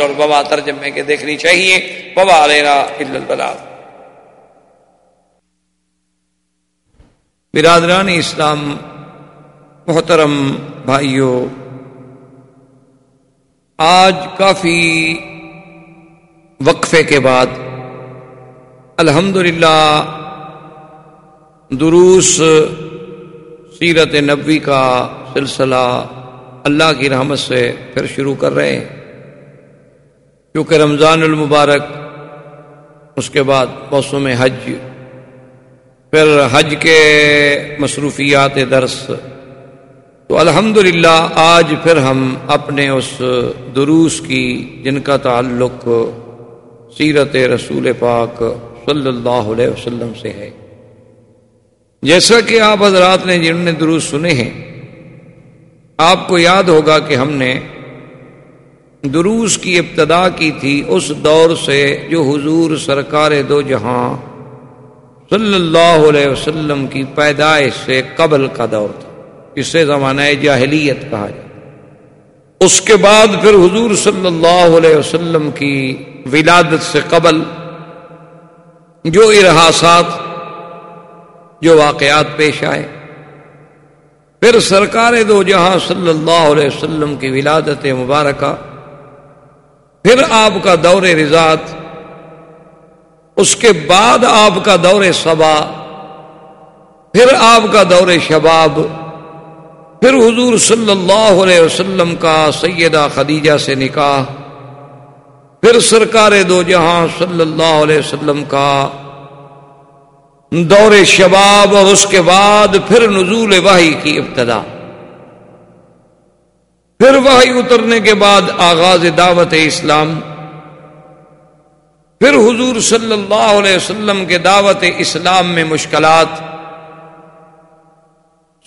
تفسیر اور وبا ترجمے کے دیکھنی چاہیے، وبا علینا البلاد برادران اسلام، محترم بھائیوں آج کافی وقفے کے بعد الحمد دروس سیرت نبوی کا سلسلہ اللہ کی رحمت سے پھر شروع کر رہے ہیں۔ کیونکہ رمضان المبارک، اس کے بعد موسم حج، پھر حج کے مصروفیات درس۔ تو الحمد آج پھر ہم اپنے اس دروس کی، جن کا تعلق سیرت رسول پاک صلی اللہ علیہ وسلم سے ہے۔ جیسا کہ آپ حضرات نے جنہوں نے دروس سنے ہیں، آپ کو یاد ہوگا کہ ہم نے دروس کی ابتدا کی تھی اس دور سے جو حضور سرکار دو جہاں صلی اللہ علیہ وسلم کی پیدائش سے قبل کا دور تھا۔ اسے زمانہ جاہلیت کہا جائے اس کے بعد پھر حضور صلی اللہ علیہ وسلم کی ولادت سے قبل جو ارحاسات، جو واقعات پیش آئے۔ پھر سرکار دو جہاں صلی اللہ علیہ وسلم کی ولادت مبارکہ پھر آپ کا دور رضاط اس کے بعد آپ کا دور صبا، پھر آپ کا دور شباب، پھر حضور صلی اللہ علیہ وسلم کا سیدہ خدیجہ سے نکاح، پھر سرکار دو جہاں صلی اللہ علیہ وسلم کا دور شباب، اور اس کے بعد پھر نزول وحی کی ابتدا۔ پھر وحی اترنے کے بعد آغاز دعوت اسلام، پھر حضور صلی اللہ علیہ وسلم کے دعوت اسلام میں مشکلات،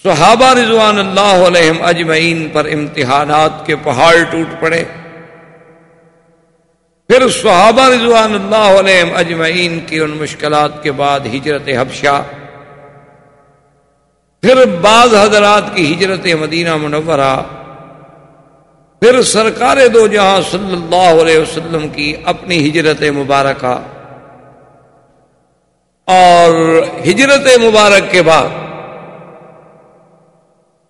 صحابہ رضوان اللہ علیہ اجمعین پر امتحانات کے پہاڑ ٹوٹ پڑے، پھر صحابہ رضوان اللہ علیہ اجمعین کی ان مشکلات کے بعد ہجرت حبشہ، پھر بعض حضرات کی ہجرت مدینہ منورہ پھر سرکار دو جہاں صلی اللہ علیہ وسلم کی اپنی ہجرت مبارکہ۔ اور ہجرت مبارک کے بعد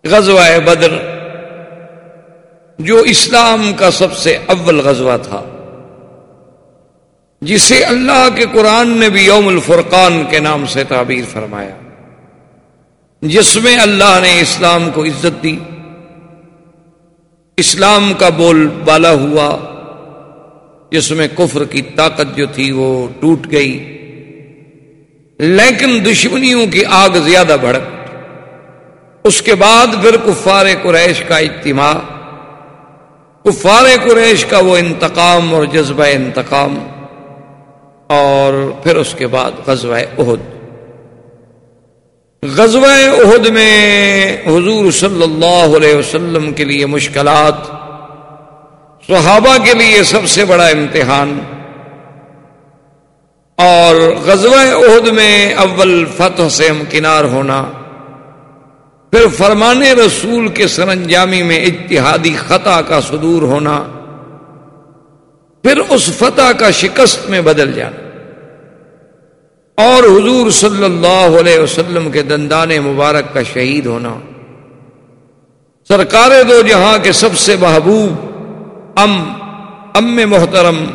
غزوہ بدر، جو اسلام کا سب سے اول غزوہ تھا، جسے اللہ کے قرآن نے بھی یوم الفرقان کے نام سے تعبیر فرمایا، جس میں اللہ نے اسلام کو عزت دی۔ اسلام کا بول بالا ہوا۔ جس میں کفر کی طاقت جو تھی وہ ٹوٹ گئی۔ لیکن دشمنیوں کی آگ زیادہ بھڑک۔ اس کے بعد پھر کفار قریش کا اجتماع۔ کفار قریش کا وہ انتقام اور جذبہ انتقام۔ اور پھر اس کے بعد غزوہ عہد غزوہ عہد میں حضور صلی اللہ علیہ وسلم کے لیے مشکلات، صحابہ کے لیے سب سے بڑا امتحان، اور غزوہ عہد میں اول فتح سے امکنار ہونا، پھر فرمان رسول کے سر انجامی میں اتحادی خطا کا صدور ہونا، پھر اس فتح کا شکست میں بدل جانا۔ اور حضور صلی اللہ علیہ وسلم کے دندان مبارک کا شہید ہونا۔ سرکار دو جہاں کے سب سے محبوب ام ام محترم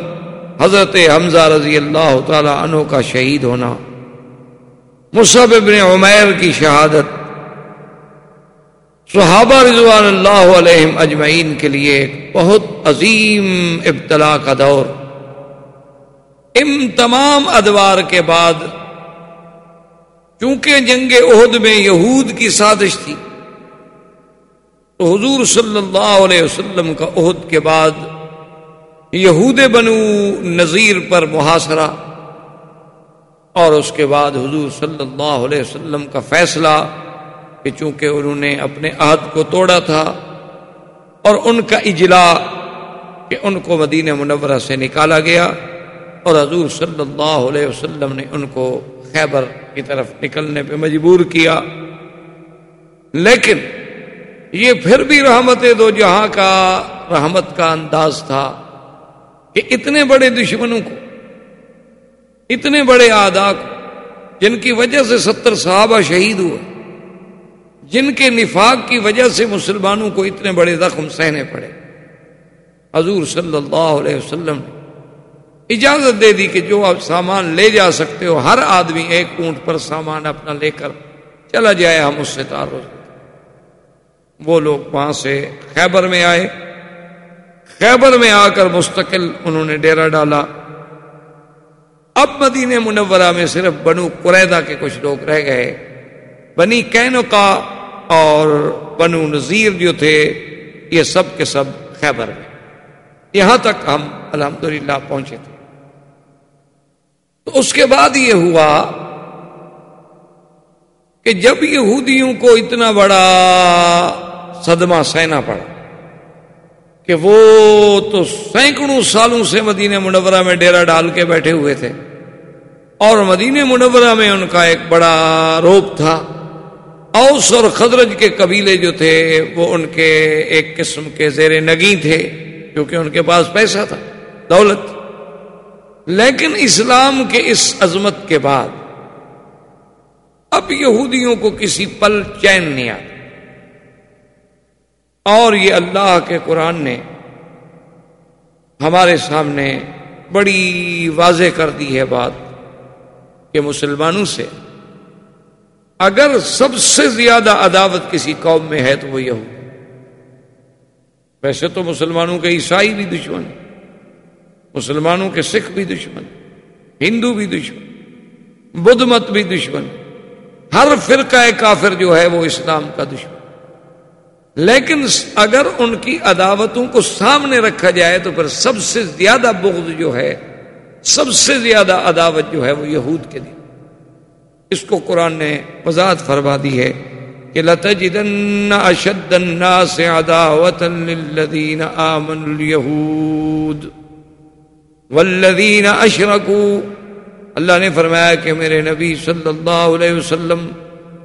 حضرت حمزہ رضی اللہ تعالی عنہ کا شہید ہونا۔ مصحب ابن عمیر کی شہادت۔ صحابہ رضوان اللہ علیہ اجمعین کے لیے ایک بہت عظیم ابتلا کا دور۔ ان تمام ادوار کے بعد چونکہ جنگ عہد میں یہود کی سازش تھی، تو حضور صلی اللہ علیہ وسلم کا عہد کے بعد یہود بنو نذیر پر محاصرہ اور اس کے بعد حضور صلی اللہ علیہ وسلم کا فیصلہ کہ چونکہ انہوں نے اپنے عہد کو توڑا تھا اور ان کا اجلا کہ ان کو مدینہ منورہ سے نکالا گیا اور حضور صلی اللہ علیہ وسلم نے ان کو خیبر کی طرف نکلنے پہ مجبور کیا۔ لیکن یہ پھر بھی رحمت دو جہاں کا رحمت کا انداز تھا کہ اتنے بڑے دشمنوں کو، اتنے بڑے آدا کو، جن کی وجہ سے ستر صحابہ شہید ہوئے، جن کے نفاق کی وجہ سے مسلمانوں کو اتنے بڑے زخم سہنے پڑے۔ حضور صلی اللہ علیہ وسلم نے اجازت دے دی کہ جو آپ سامان لے جا سکتے ہو، ہر آدمی ایک اونٹ پر سامان اپنا لے کر چلا جائے، ہم اس سے تعارف وہ لوگ وہاں سے خیبر میں آئے۔ خیبر میں آ کر مستقل انہوں نے ڈیرا ڈالا۔ اب مدینہ منورہ میں صرف بنو قریدہ کے کچھ لوگ رہ گئے۔ بنی کینو کا اور بنو نذیر جو تھے، یہ سب کے سب خیبر میں۔ یہاں تک ہم الحمدللہ پہنچے تھے۔ تو اس کے بعد یہ ہوا کہ جب یہودیوں کو اتنا بڑا صدمہ سہنا پڑا کہ وہ تو سینکڑوں سالوں سے مدینہ منورہ میں ڈیرا ڈال کے بیٹھے ہوئے تھے اور مدینہ منورہ میں ان کا ایک بڑا روپ تھا، اوس اور خدرج کے قبیلے جو تھے وہ ان کے ایک قسم کے زیر نگی تھے کیونکہ ان کے پاس پیسہ تھا، دولت۔ لیکن اسلام کے اس عظمت کے بعد اب یہودیوں کو کسی پل چین نہیں آتا۔ اور یہ اللہ کے قرآن نے ہمارے سامنے بڑی واضح کر دی ہے بات کہ مسلمانوں سے اگر سب سے زیادہ عداوت کسی قوم میں ہے تو وہ یہ ہو ویسے تو مسلمانوں کے عیسائی بھی دشمن مسلمانوں کے سکھ بھی دشمن، ہندو بھی دشمن، بدھ مت بھی دشمن، ہر فرقہ کافر جو ہے وہ اسلام کا دشمن۔ لیکن اگر ان کی عداوتوں کو سامنے رکھا جائے تو پھر سب سے زیادہ بغض جو ہے، سب سے زیادہ عداوت جو ہے وہ یہود کے دن اس کو قرآن نے وضاحت فرما دی ہے کہ لتجدن اشد الناس عداوتا للذین آمنوا اليہود۔ والذین اشرکوا اللہ نے فرمایا کہ میرے نبی صلی اللہ علیہ وسلم،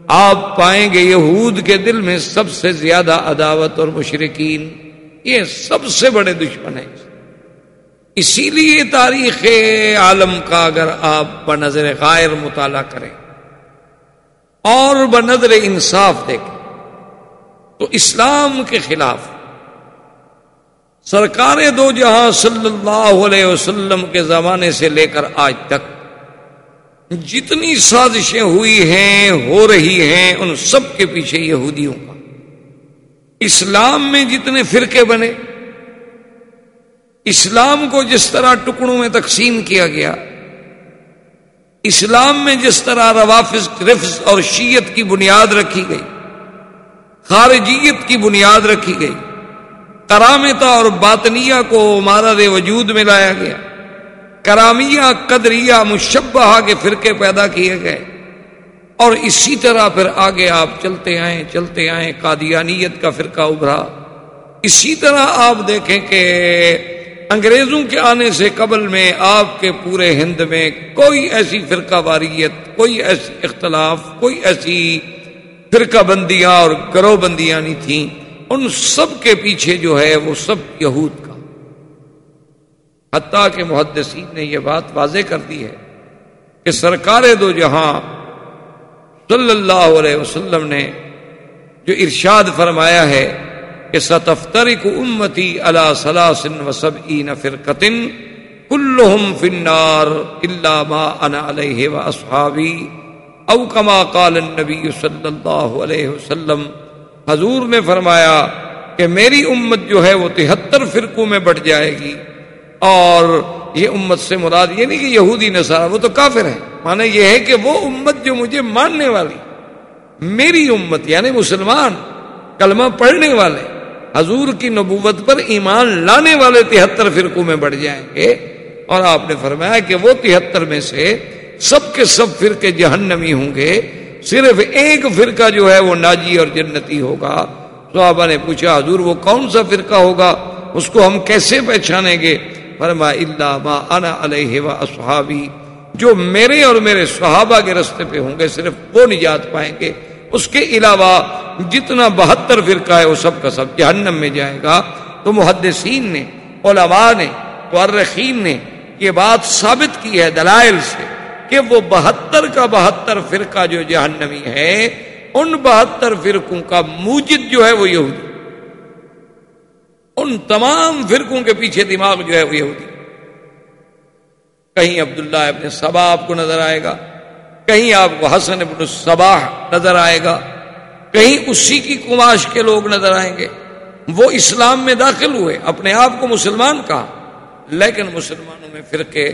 آپ پائیں گے یہود کے دل میں سب سے زیادہ عداوت اور مشرقین یہ سب سے بڑے دشمن ہیں۔ اسی لیے تاریخ عالم کا اگر آپ بنظر غائر مطالعہ کریں اور بنظر انصاف دیکھیں، تو اسلام کے خلاف سرکار دو جہاں صلی اللہ علیہ وسلم کے زمانے سے لے کر آج تک جتنی سازشیں ہوئی ہیں، ہو رہی ہیں، ان سب کے پیچھے یہودیوں کا۔ اسلام میں جتنے فرقے بنے، اسلام کو جس طرح ٹکڑوں میں تقسیم کیا گیا، اسلام میں جس طرح روافظ، رفظ اور شیت کی بنیاد رکھی گئی، خارجیت کی بنیاد رکھی گئی کرامتا اور باطنیہ کو مارا وجود میں لایا گیا۔ کرامیہ، قدریہ مشبہ کے فرقے پیدا کیے گئے۔ اور اسی طرح پھر آگے آپ چلتے آئیں چلتے آئیں، قادیانیت کا فرقہ ابھرا۔ اسی طرح آپ دیکھیں کہ انگریزوں کے آنے سے قبل میں آپ کے پورے ہند میں کوئی ایسی فرقہ واریت، کوئی ایسی اختلاف، کوئی ایسی فرقہ بندیاں اور گروہ بندیاں نہیں تھیں۔ ان سب کے پیچھے جو ہے وہ سب یہود کا۔ حتیٰ کہ محدثین نے یہ بات واضح کر دی ہے کہ سرکار دو جہاں صلی اللہ علیہ وسلم نے جو ارشاد فرمایا ہے کہ ستفترک امتی علا سلاسن و سب این فرقتن کلہم فنار اللہ ما انا علیہ و اصحابی او کما قال النبی صلی اللہ علیہ وسلم حضور نے فرمایا کہ میری امت جو ہے وہ تہتر فرقوں میں بٹ جائے گی اور یہ امت سے مراد یہ نہیں کہ یہودی نصارہ، وہ تو کافر ہے مانا یہ ہے کہ وہ امت جو مجھے ماننے والی، میری امت یعنی مسلمان، کلمہ پڑھنے والے، حضور کی نبوت پر ایمان لانے والے تہتر فرقوں میں بڑھ جائیں گے۔ اور آپ نے فرمایا کہ وہ تہتر میں سے سب کے سب فرقے جہنمی ہوں گے۔ صرف ایک فرقہ جو ہے وہ ناجی اور جنتی ہوگا۔ صحابہ نے پوچھا، حضور، وہ کون سا فرقہ ہوگا؟ اس کو ہم کیسے پہچانیں گے؟ فرما اللہ ما انا علیہ و اصحابی جو میرے اور میرے صحابہ کے رستے پہ ہوں گے، صرف وہ نجات پائیں گے۔ اس کے علاوہ جتنا بہتر فرقہ ہے، وہ سب کا سب جہنم میں جائے گا۔ تو محدثین نے، علماء نے ورخین نے یہ بات ثابت کی ہے دلائل سے۔ کہ وہ بہتر کا بہتر فرقہ جو جہنمی ہے، ان بہتر فرقوں کا موجد جو ہے وہ یہودی۔ ان تمام فرقوں کے پیچھے دماغ جو ہے وہ یہودی۔ کہیں عبداللہ ابن صبا آپ کو نظر آئے گا، کہیں آپ کو حسن ابن صباح نظر آئے گا، کہیں اسی کی کماش کے لوگ نظر آئیں گے۔ وہ اسلام میں داخل ہوئے، اپنے آپ کو مسلمان کہا، لیکن مسلمانوں میں فرقے،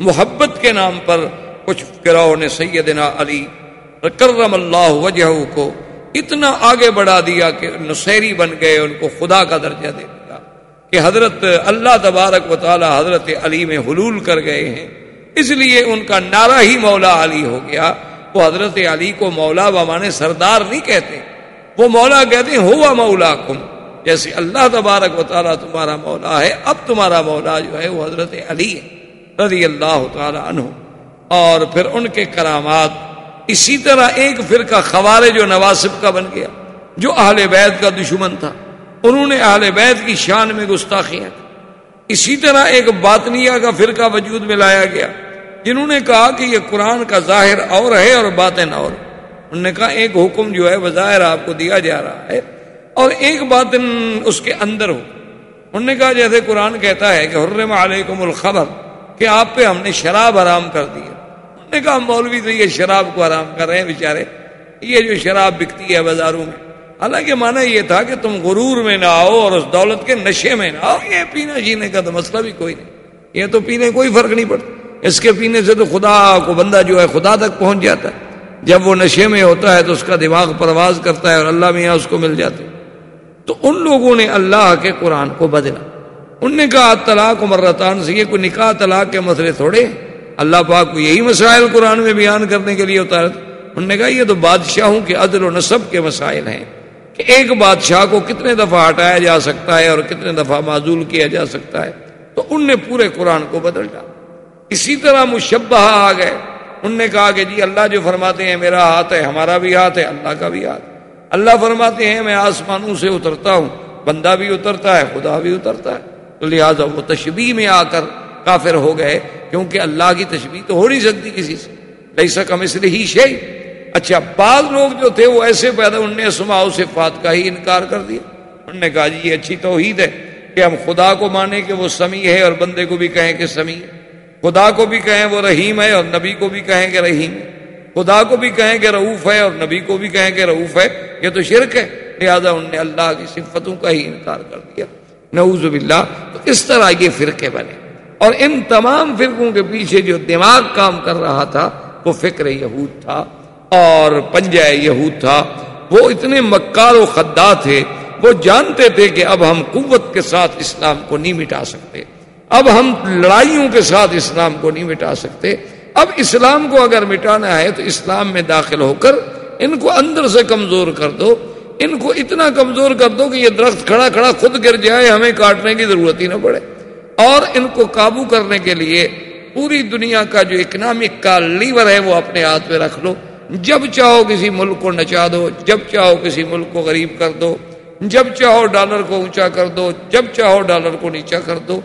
محبت کے نام پر کچھ گروہ نے سیدنا علی کرم اللہ وجہ کو اتنا آگے بڑھا دیا کہ نصیری بن گئے، ان کو خدا کا درجہ دے دیا کہ حضرت اللہ تبارک و تعالی حضرت علی میں حلول کر گئے ہیں۔ اس لیے ان کا نعرہ ہی مولا علی ہو گیا۔ وہ حضرت علی کو مولا بمانے سردار نہیں کہتے۔ وہ مولا کہتے ہیں، ہوا مولا کم جیسے اللہ تبارک و تعالیٰ تمہارا مولا ہے، اب تمہارا مولا جو ہے وہ حضرت علی ہے، رضی اللہ تعالیٰ عنہ۔ اور پھر ان کے کرامات اسی طرح ایک فرقہ خوارے جو نواسب کا بن گیا، جو اہل بیت کا دشمن تھا۔ انہوں نے اہل بیت کی شان میں گستاخیاں اسی طرح ایک باطنیہ کا فرقہ وجود میں لایا گیا، جنہوں نے کہا کہ یہ قرآن کا ظاہر اور ہے اور باطن اور۔ انہوں نے کہا ایک حکم جو ہے بظاہر آپ کو دیا جا رہا ہے اور ایک باطن اس کے اندر ہو۔ انہوں نے کہا جیسے قرآن کہتا ہے کہ حرم علیکم الخبر، کہ آپ پہ ہم نے شراب حرام کر دی نے کہا مولوی تو یہ شراب کو حرام کر رہے ہیں بیچارے، یہ جو شراب بکتی ہے بازاروں میں۔ حالانکہ مانا یہ تھا کہ تم غرور میں نہ آؤ اور اس دولت کے نشے میں نہ آؤ۔ یہ پینا جینے کا تو مسئلہ بھی کوئی نہیں۔ یہ تو پینے کوئی فرق نہیں پڑتا۔ اس کے پینے سے تو خدا کو بندہ جو ہے خدا تک پہنچ جاتا ہے۔ جب وہ نشے میں ہوتا ہے تو اس کا دماغ پرواز کرتا ہے اور اللہ میں یہاں اس کو مل جاتے تو ان لوگوں نے اللہ کے قرآن کو بدلا۔ ان نے کہا، طلاق مرتان سے یہ کوئی نکاح طلاق کے مسئلے تھوڑے اللہ پاک کو یہی مسائل قرآن میں بیان کرنے کے لیے اتارا انہوں نے کہا، یہ تو بادشاہوں کے عدل و نصب کے مسائل ہیں کہ ایک بادشاہ کو کتنے دفعہ ہٹایا جا سکتا ہے اور کتنے دفعہ معذول کیا جا سکتا ہے۔ تو ان نے پورے قرآن کو بدل ڈالا۔ اسی طرح مشبہ آ گئے۔ ان نے کہا کہ جی اللہ جو فرماتے ہیں، میرا ہاتھ ہے، ہمارا بھی ہاتھ ہے، اللہ کا بھی ہاتھ اللہ فرماتے ہیں، میں آسمانوں سے اترتا ہوں، بندہ بھی اترتا ہے، خدا بھی اترتا ہے۔ تو لہٰذا وہ تشبیح میں آ کر کافر ہو گئے۔ کیونکہ اللہ کی تشبیح تو ہو نہیں سکتی کسی سے۔ نہیں سکم اس لیے ہی شی اچھا بعض لوگ جو تھے وہ ایسے پیدا، انہوں نے سما صفات کا ہی انکار کر دیا۔ انہوں نے کہا جی یہ اچھی توحید ہے کہ ہم خدا کو مانیں کہ وہ سمی ہے اور بندے کو بھی کہیں کہ سمی ہے۔ خدا کو بھی کہیں وہ رحیم ہے اور نبی کو بھی کہیں کہ رحیم ہے۔ خدا کو بھی کہیں کہ رعوف ہے اور نبی کو بھی کہیں کہ رعوف ہے۔ یہ تو شرک ہے۔ لہٰذا انہوں نے اللہ کی صفتوں کا ہی انکار کر دیا۔ نعوذ باللہ۔ تو اس طرح یہ فرقے بنے۔ اور ان تمام فرقوں کے پیچھے جو دماغ کام کر رہا تھا، وہ فکر یہود تھا اور پنجہ یہود تھا۔ وہ اتنے مکار و خدا تھے، وہ جانتے تھے کہ اب ہم قوت کے ساتھ اسلام کو نہیں مٹا سکتے۔ اب ہم لڑائیوں کے ساتھ اسلام کو نہیں مٹا سکتے۔ اب اسلام کو اگر مٹانا ہے تو اسلام میں داخل ہو کر ان کو اندر سے کمزور کر دو۔ ان کو اتنا کمزور کر دو کہ یہ درخت کھڑا کھڑا خود گر جائے، ہمیں کاٹنے کی ضرورت ہی نہ پڑے۔ اور ان کو قابو کرنے کے لیے پوری دنیا کا جو اکنامک کا لیور ہے وہ اپنے ہاتھ میں رکھ لو۔ جب چاہو کسی ملک کو نچا دو، جب چاہو کسی ملک کو غریب کر دو، جب چاہو ڈالر کو اونچا کر دو، جب چاہو ڈالر کو نیچا کر دو،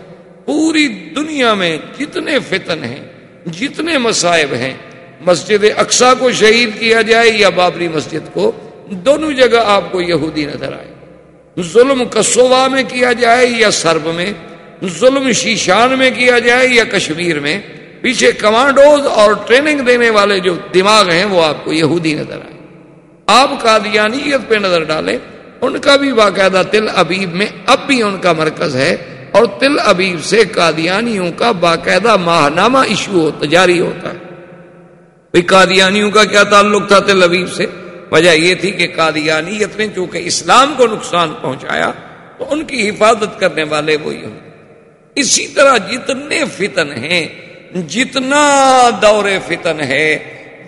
پوری دنیا میں جتنے فتن ہیں، جتنے مصائب ہیں، مسجد اقسا کو شہید کیا جائے یا بابری مسجد کو، دونوں جگہ آپ کو یہودی نظر آئے۔ ظلم کسوا میں کیا جائے یا سرب میں ظلم شیشان میں کیا جائے یا کشمیر میں، پیچھے کمانڈوز اور ٹریننگ دینے والے جو دماغ ہیں، وہ آپ کو یہودی نظر آئے۔ آپ قادیانیت پہ نظر ڈالیں، ان کا بھی باقاعدہ تل ابیب میں اب بھی ان کا مرکز ہے اور تل ابیب سے قادیانیوں کا باقاعدہ ماہ نامہ ایشو ہوتا، جاری ہوتا ہے۔ قادیانیوں کا کیا تعلق تھا تل ابیب سے؟ وجہ یہ تھی کہ قادیانیت نے چونکہ اسلام کو نقصان پہنچایا، تو ان کی حفاظت کرنے والے وہ یہ اسی طرح جتنے فتن ہیں، جتنا دور فتن ہے،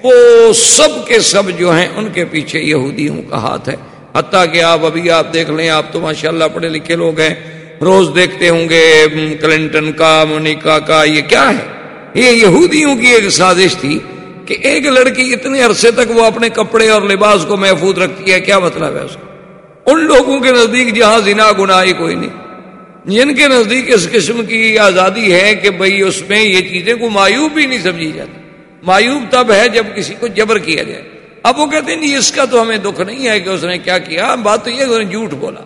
وہ سب کے سب جو ہیں، ان کے پیچھے یہودیوں کا ہاتھ ہے۔ حتیٰ کہ آپ ابھی آپ دیکھ لیں، آپ تو ماشاءاللہ پڑھے لکھے لوگ ہیں۔ روز دیکھتے ہوں گے کلنٹن کا، مونیکا کا، یہ کیا ہے؟ یہ یہودیوں کی ایک سازش تھی کہ ایک لڑکی اتنے عرصے تک وہ اپنے کپڑے اور لباس کو محفوظ رکھتی ہے، کیا مطلب ہے اس کا؟ ان لوگوں کے نزدیک جہاں زنا گناہی کوئی نہیں۔ یعنی جن کے نزدیک اس قسم کی آزادی ہے کہ بھئی اس میں یہ چیزیں کو مایوب بھی نہیں سمجھی جاتی۔ مایوب تب ہے جب کسی کو جبر کیا جائے۔ اب وہ کہتے ہیں جی اس کا تو ہمیں دکھ نہیں ہے کہ اس نے کیا کیا، بات تو یہ کہ نے جھوٹ بولا۔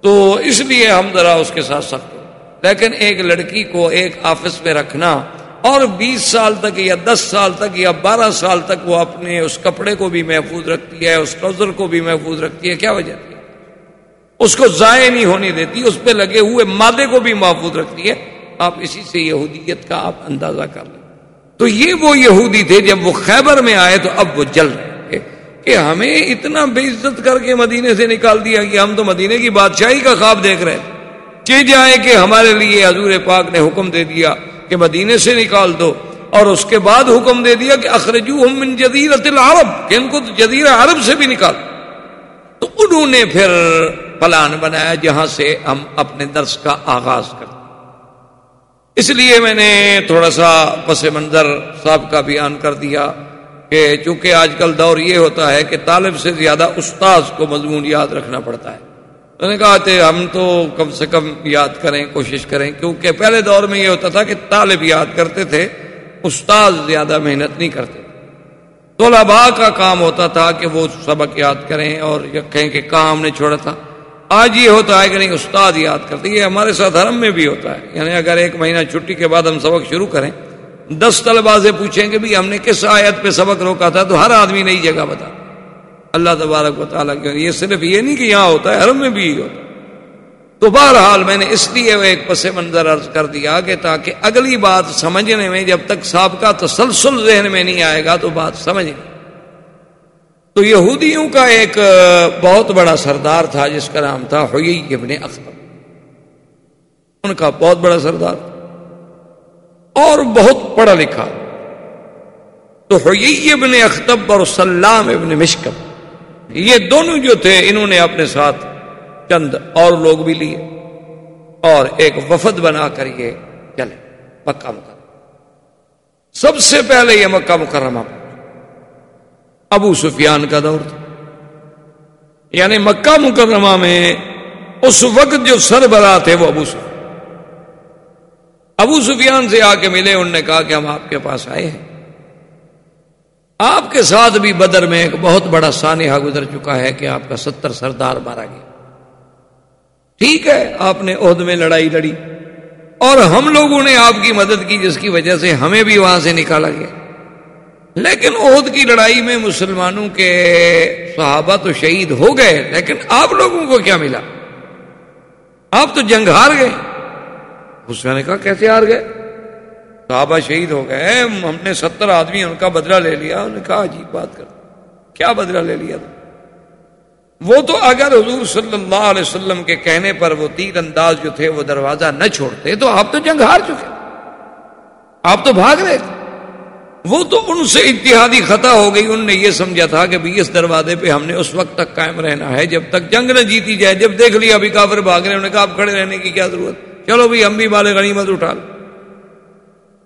تو اس لیے ہم ذرا اس کے ساتھ سخت لیکن ایک لڑکی کو ایک آفس میں رکھنا اور بیس سال تک یا دس سال تک یا بارہ سال تک وہ اپنے اس کپڑے کو بھی محفوظ رکھتی ہے، اس ٹراؤزر کو بھی محفوظ رکھتی ہے، کیا وجہ؟ ہے اس کو ضائع نہیں ہونے دیتی، اس پہ لگے ہوئے مادے کو بھی محفوظ رکھتی ہے۔ آپ اسی سے یہودیت کا آپ اندازہ کر لیں۔ تو یہ وہ یہودی تھے، جب وہ خیبر میں آئے تو اب وہ جل رہے تھے کہ ہمیں اتنا بے عزت کر کے مدینے سے نکال دیا کہ ہم تو مدینے کی بادشاہی کا خواب دیکھ رہے تھے۔ کہ جائے کہ ہمارے لیے حضور پاک نے حکم دے دیا کہ مدینے سے نکال دو، اور اس کے بعد حکم دے دیا کہ اخرجو ہم من جزیرت العرب، کہ ان کو جزیرہ عرب سے بھی نکال۔ تو انہوں نے پھر پلان بنایا جہاں سے ہم اپنے درس کا آغاز کرتے اس لیے میں نے تھوڑا سا پس منظر صاحب کا بیان کر دیا کہ چونکہ آج کل دور یہ ہوتا ہے کہ طالب سے زیادہ استاذ کو مضمون یاد رکھنا پڑتا ہے۔ نے کہا تھے ہم تو کم سے کم یاد کریں، کوشش کریں، کیونکہ پہلے دور میں یہ ہوتا تھا کہ طالب یاد کرتے تھے، استاذ زیادہ محنت نہیں کرتے۔ طلباء کا کام ہوتا تھا کہ وہ سبق یاد کریں اور کہیں کہ کہاں ہم نے چھوڑا تھا۔ آج یہ ہوتا ہے کہ نہیں، استاد یاد کرتے یہ ہمارے ساتھ حرم میں بھی ہوتا ہے۔ یعنی اگر ایک مہینہ چھٹی کے بعد ہم سبق شروع کریں، دس طلبا سے پوچھیں کہ بھی ہم نے کس آیت پہ سبق روکا تھا، تو ہر آدمی نئی جگہ بتا۔ اللہ تبارک و تعالیٰ کی، یہ صرف یہ نہیں کہ یہاں ہوتا ہے، حرم میں بھی یہ ہوتا ہے۔ تو بہرحال میں نے اس لیے وہ ایک پس منظر عرض کر دیا کہ تاکہ اگلی بات سمجھنے میں، جب تک سابقہ تسلسل ذہن میں نہیں آئے گا، تو بات سمجھ تو یہودیوں کا ایک بہت بڑا سردار تھا، جس کا نام تھا ہوئی ابن اختر ان کا بہت بڑا سردار۔ اور بہت پڑھا لکھا۔ تو ہوئی ابن اختب اور سلام ابن مشکب، یہ دونوں جو تھے، انہوں نے اپنے ساتھ چند اور لوگ بھی لیے اور ایک وفد بنا کر یہ چلے، مکہ مکرمہ۔ سب سے پہلے یہ مکہ مکرمہ۔ ابو سفیان کا دور تھا۔ یعنی مکہ مکرمہ میں اس وقت جو سربراہ تھے وہ ابو سفیان۔ ابو سفیان سے آ کے ملے، انہوں نے کہا کہ ہم آپ کے پاس آئے ہیں۔ آپ کے ساتھ بھی بدر میں ایک بہت بڑا سانحہ گزر چکا ہے کہ آپ کا ستر سردار مارا گیا۔ ٹھیک ہے، آپ نے عہد میں لڑائی لڑی۔ اور ہم لوگوں نے آپ کی مدد کی، جس کی وجہ سے ہمیں بھی وہاں سے نکالا گیا۔ لیکن عہد کی لڑائی میں مسلمانوں کے صحابہ تو شہید ہو گئے، لیکن آپ لوگوں کو کیا ملا؟ آپ تو جنگ ہار گئے۔ اس نے کہا، کیسے ہار گئے؟ صحابہ شہید ہو گئے۔ ہم نے ستر آدمی ان کا بدلہ لے لیا۔ انہوں نے کہا، عجیب بات کر، کیا بدلہ لے لیا وہ تو اگر حضور صلی اللہ علیہ وسلم کے کہنے پر وہ تیر انداز جو تھے وہ دروازہ نہ چھوڑتے، تو آپ تو جنگ ہار چکے۔ آپ تو بھاگ رہے تھے۔ وہ تو ان سے اتحادی خطا ہو گئی، ان نے یہ سمجھا تھا کہ اس دروازے پہ ہم نے اس وقت تک قائم رہنا ہے، جب تک جنگ نہ جیتی جائے، جب دیکھ لیا ابھی کافر بھاگ رہے انہوں نے کہا آپ کھڑے رہنے کی کیا ضرورت؟ چلو بھی ہم بھی بالے غنیمت اٹھا لو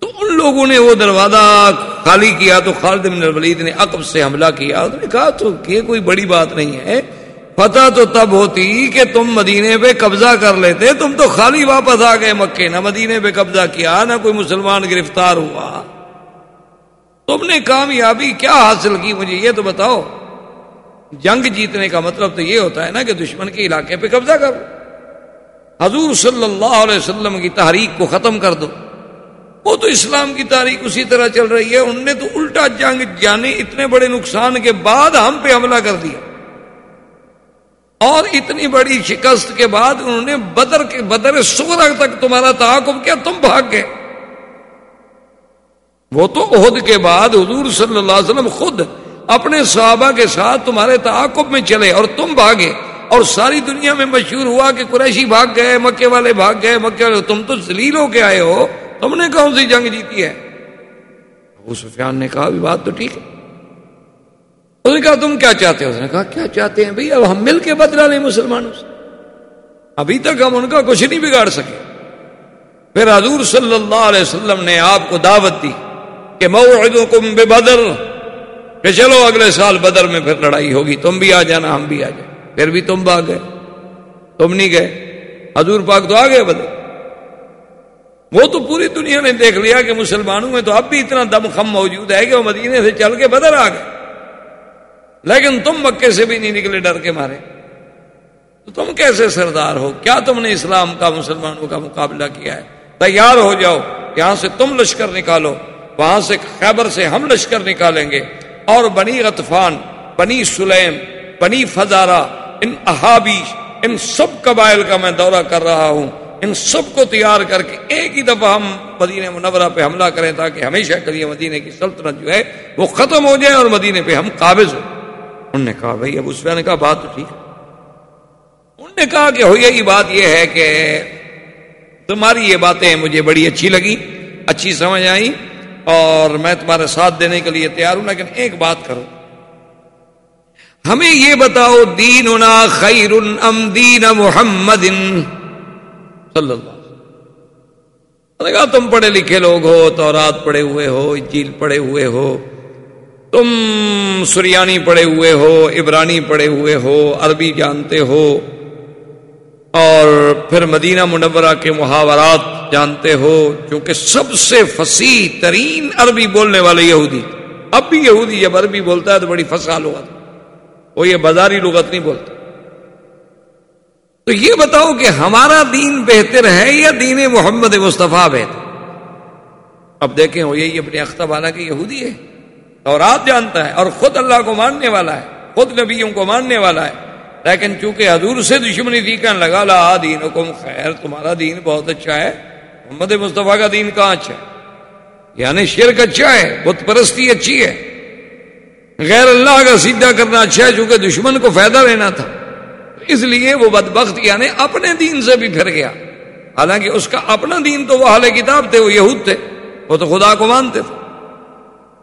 تو ان لوگوں نے وہ دروازہ خالی کیا تو خالد بن الولید نے عقب سے حملہ کیا، انہوں نے کہا تو یہ کوئی بڑی بات نہیں ہے۔ پتہ تو تب ہوتی کہ تم مدینے پہ قبضہ کر لیتے، تم تو خالی واپس آ گئے مکے، نہ مدینے پہ قبضہ کیا، نہ کوئی مسلمان گرفتار ہوا۔ تم نے کامیابی کیا حاصل کی مجھے یہ تو بتاؤ۔ جنگ جیتنے کا مطلب تو یہ ہوتا ہے نا کہ دشمن کے علاقے پہ قبضہ کرو۔ حضور صلی اللہ علیہ وسلم کی تحریک کو ختم کر دو۔ وہ تو اسلام کی تاریخ اسی طرح چل رہی ہے۔ ان نے تو الٹا جنگ جانے اتنے بڑے نقصان کے بعد ہم پہ حملہ کر دیا۔ اور اتنی بڑی شکست کے بعد انہوں نے بدر کے بدر سورگ تک تمہارا تعاقب کیا۔ تم بھاگ گئے۔ وہ تو عہد کے بعد حضور صلی اللہ علیہ وسلم خود اپنے صحابہ کے ساتھ تمہارے تعاقب میں چلے اور تم بھاگے اور ساری دنیا میں مشہور ہوا کہ قریشی بھاگ گئے، مکے والے بھاگ گئے، مکے والے تم تو زلیل ہو کے آئے ہو۔ تم نے کون سی جنگ جیتی ہے؟ ابو سفیان نے کہا بات تو ٹھیک ہے۔ اس نے کہا، تم کیا چاہتے ہو؟ اس نے کہا، کیا چاہتے ہیں بھائی؟ اب ہم مل کے بدلا لیں مسلمانوں سے۔ ابھی تک ہم ان کا کچھ نہیں بگاڑ سکے۔ پھر حضور صلی اللہ علیہ وسلم نے آپ کو دعوت دی۔ کہ موعدکم ببدر، کہ چلو اگلے سال بدر میں پھر لڑائی ہوگی، تم بھی آ جانا، ہم بھی آ جائیں۔ پھر بھی تم بھاگ گئے۔ تم نہیں گئے۔ حضور پاک تو آ گئے بدل وہ تو پوری دنیا نے دیکھ لیا کہ مسلمانوں میں تو اب بھی اتنا دم خم موجود ہے کہ وہ مدینے سے چل کے بدر آ گئے۔ لیکن تم مکے سے بھی نہیں نکلے ڈر کے مارے۔ تو تم کیسے سردار ہو؟ کیا تم نے اسلام کا، مسلمانوں کا مقابلہ کیا ہے؟ تیار ہو جاؤ، یہاں سے تم لشکر نکالو۔ وہاں سے خیبر سے ہم لشکر نکالیں گے۔ اور بنی غطفان، بنی سلیم، بنی فزارہ ان احابیش، ان سب قبائل کا میں دورہ کر رہا ہوں۔ ان سب کو تیار کر کے ایک ہی دفعہ ہم مدینہ منورہ پہ حملہ کریں تاکہ ہمیشہ کے لیے مدینہ کی سلطنت جو ہے وہ ختم ہو جائے اور مدینہ پہ ہم قابض ہو انہوں نے کہا، بھائی اب اس نے کہا، بات تو ٹھیک انہوں نے کہا کہ ہو یہی بات یہ ہے کہ تمہاری یہ باتیں مجھے بڑی اچھی لگی، اچھی سمجھ آئی اور میں تمہارے ساتھ دینے کے لیے تیار ہوں، لیکن ایک بات کرو۔ ہمیں یہ بتاؤ دین خیر ام دین محمد صلی اللہ کہا تم پڑھے لکھے لوگ ہو تو رات پڑے ہوئے ہو جیل پڑے ہوئے ہو، تم سریانی پڑے ہوئے ہو، عبرانی پڑے ہوئے ہو، عربی جانتے ہو، اور پھر مدینہ منورہ کے محاورات جانتے ہو کیونکہ سب سے فصیح ترین عربی بولنے والے یہودی اب بھی یہودی جب عربی بولتا ہے تو بڑی فسال لغت۔ وہ یہ بازاری لغت نہیں بولتا۔ تو یہ بتاؤ کہ ہمارا دین بہتر ہے یا دین محمد مصطفیٰ بہتر؟ اب دیکھیں، وہ یہی اپنے اختب والا کے یہودی ہے اور آپ جانتا ہے اور خود اللہ کو ماننے والا ہے، خود نبیوں کو ماننے والا ہے۔ لیکن چونکہ حضور سے دشمنی تھی، کہنے لگا، لا دین خیر، تمہارا دین بہت اچھا ہے۔ محمد مصطفیٰ کا دین کہاں اچھا ہے یعنی شرک اچھا ہے، بت پرستی اچھی ہے۔ غیر اللہ کا سیدھا کرنا اچھا ہے، چونکہ دشمن کو فائدہ لینا تھا۔ اس لیے وہ بدبخت یعنی اپنے دین سے بھی پھر گیا۔ حالانکہ اس کا اپنا دین تو وہ حال کتاب تھے، وہ یہود تھے۔ وہ تو خدا کو مانتے تھے۔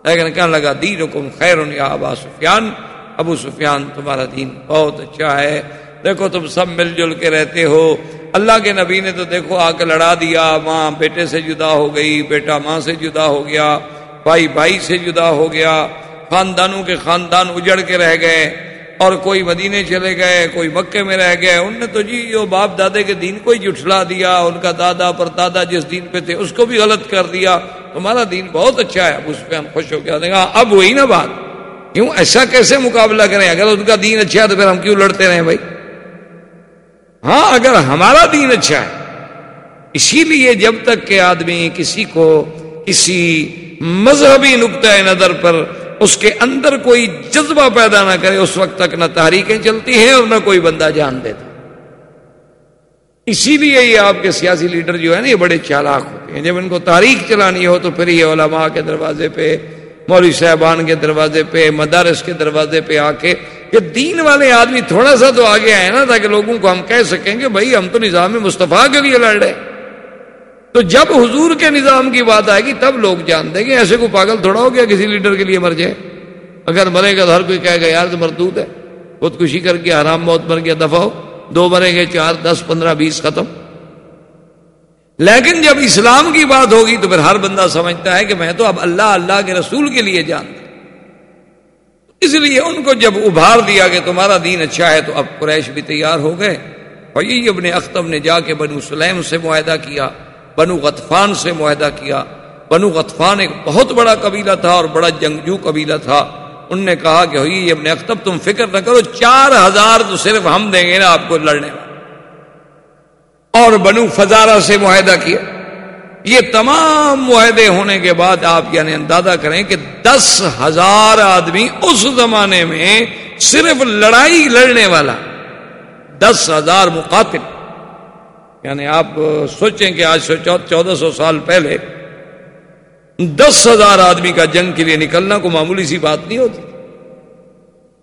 لیکن کہنے لگا دین حکم خیر یا ابا سفیان۔ ابو سفیان، تمہارا دین بہت اچھا ہے۔ دیکھو تم سب مل جل کے رہتے ہو۔ اللہ کے نبی نے تو دیکھو آ کے لڑا دیا، ماں بیٹے سے جدا ہو گئی، بیٹا ماں سے جدا ہو گیا، بھائی بھائی سے جدا ہو گیا۔ خاندانوں کے خاندان اجڑ کے رہ گئے اور کوئی مدینے چلے گئے، کوئی مکے میں رہ گئے۔ ان نے تو جی جو باپ دادے کے دین کو ہی جٹلا دیا، ان کا دادا پر دادا جس دین پہ تھے اس کو بھی غلط کر دیا۔ تمہارا دین بہت اچھا ہے، اب اس پہ ہم خوش ہو گیا دیکھا، اب وہی نا بات۔ کیوں؟ ایسا کیسے مقابلہ کریں؟ اگر ان کا دین اچھا ہے تو پھر ہم کیوں لڑتے رہے بھائی؟ ہاں اگر ہمارا دین اچھا ہے، اسی لیے جب تک کہ آدمی کسی کو کسی مذہبی نقطۂ نظر پر اس کے اندر کوئی جذبہ پیدا نہ کرے، اس وقت تک نہ تحریکیں چلتی ہیں اور نہ کوئی بندہ جان دیتا۔ اسی لیے یہ آپ کے سیاسی لیڈر جو ہے نا، یہ بڑے چالاک ہوتے ہیں۔ جب ان کو تاریخ چلانی ہو تو پھر یہ علماء کے دروازے پہ، مولوی صاحبان کے دروازے پہ، مدارس کے دروازے پہ آ کے یہ دین والے آدمی تھوڑا سا تو آگے آئے نا تاکہ لوگوں کو ہم کہہ سکیں کہ بھائی ہم تو نظام مصطفیٰ کے لیے لڑ رہے تو جب حضور کے نظام کی بات آئے گی، تب لوگ جان دیں گے ایسے کو پاگل تھوڑا ہو گیا، کسی لیڈر کے لیے مر جائے۔ اگر مرے گا تو ہر کوئی کہے گا، یار تو مردود ہے خودکشی کر کے آرام موت مر گیا دفاع ہو۔ دو مریں گے چار، دس، پندرہ، بیس، ختم۔ لیکن جب اسلام کی بات ہوگی تو پھر ہر بندہ سمجھتا ہے کہ میں تو اب اللہ اللہ کے رسول کے لیے جانتا اس لیے ان کو جب ابھار دیا کہ تمہارا دین اچھا ہے تو اب قریش بھی تیار ہو گئے۔ اور یہی اپنے اختب نے جا کے بنو سلیم سے معاہدہ کیا، بنو غطفان سے معاہدہ کیا۔ بنو غطفان ایک بہت بڑا قبیلہ تھا اور بڑا جنگجو قبیلہ تھا۔ ان نے کہا کہ ہوئی ابن اختب تم فکر نہ کرو، چار ہزار تو صرف ہم دیں گے نا آپ کو لڑنے میں اور بنو فزارہ سے معاہدہ کیا۔ یہ تمام معاہدے ہونے کے بعد آپ یعنی اندازہ کریں کہ دس ہزار آدمی اس زمانے میں صرف لڑائی لڑنے والا دس ہزار مقاتل یعنی آپ سوچیں کہ آج سے چودہ سو سال پہلے دس ہزار آدمی کا جنگ کے لیے نکلنا کو معمولی سی بات نہیں ہوتی۔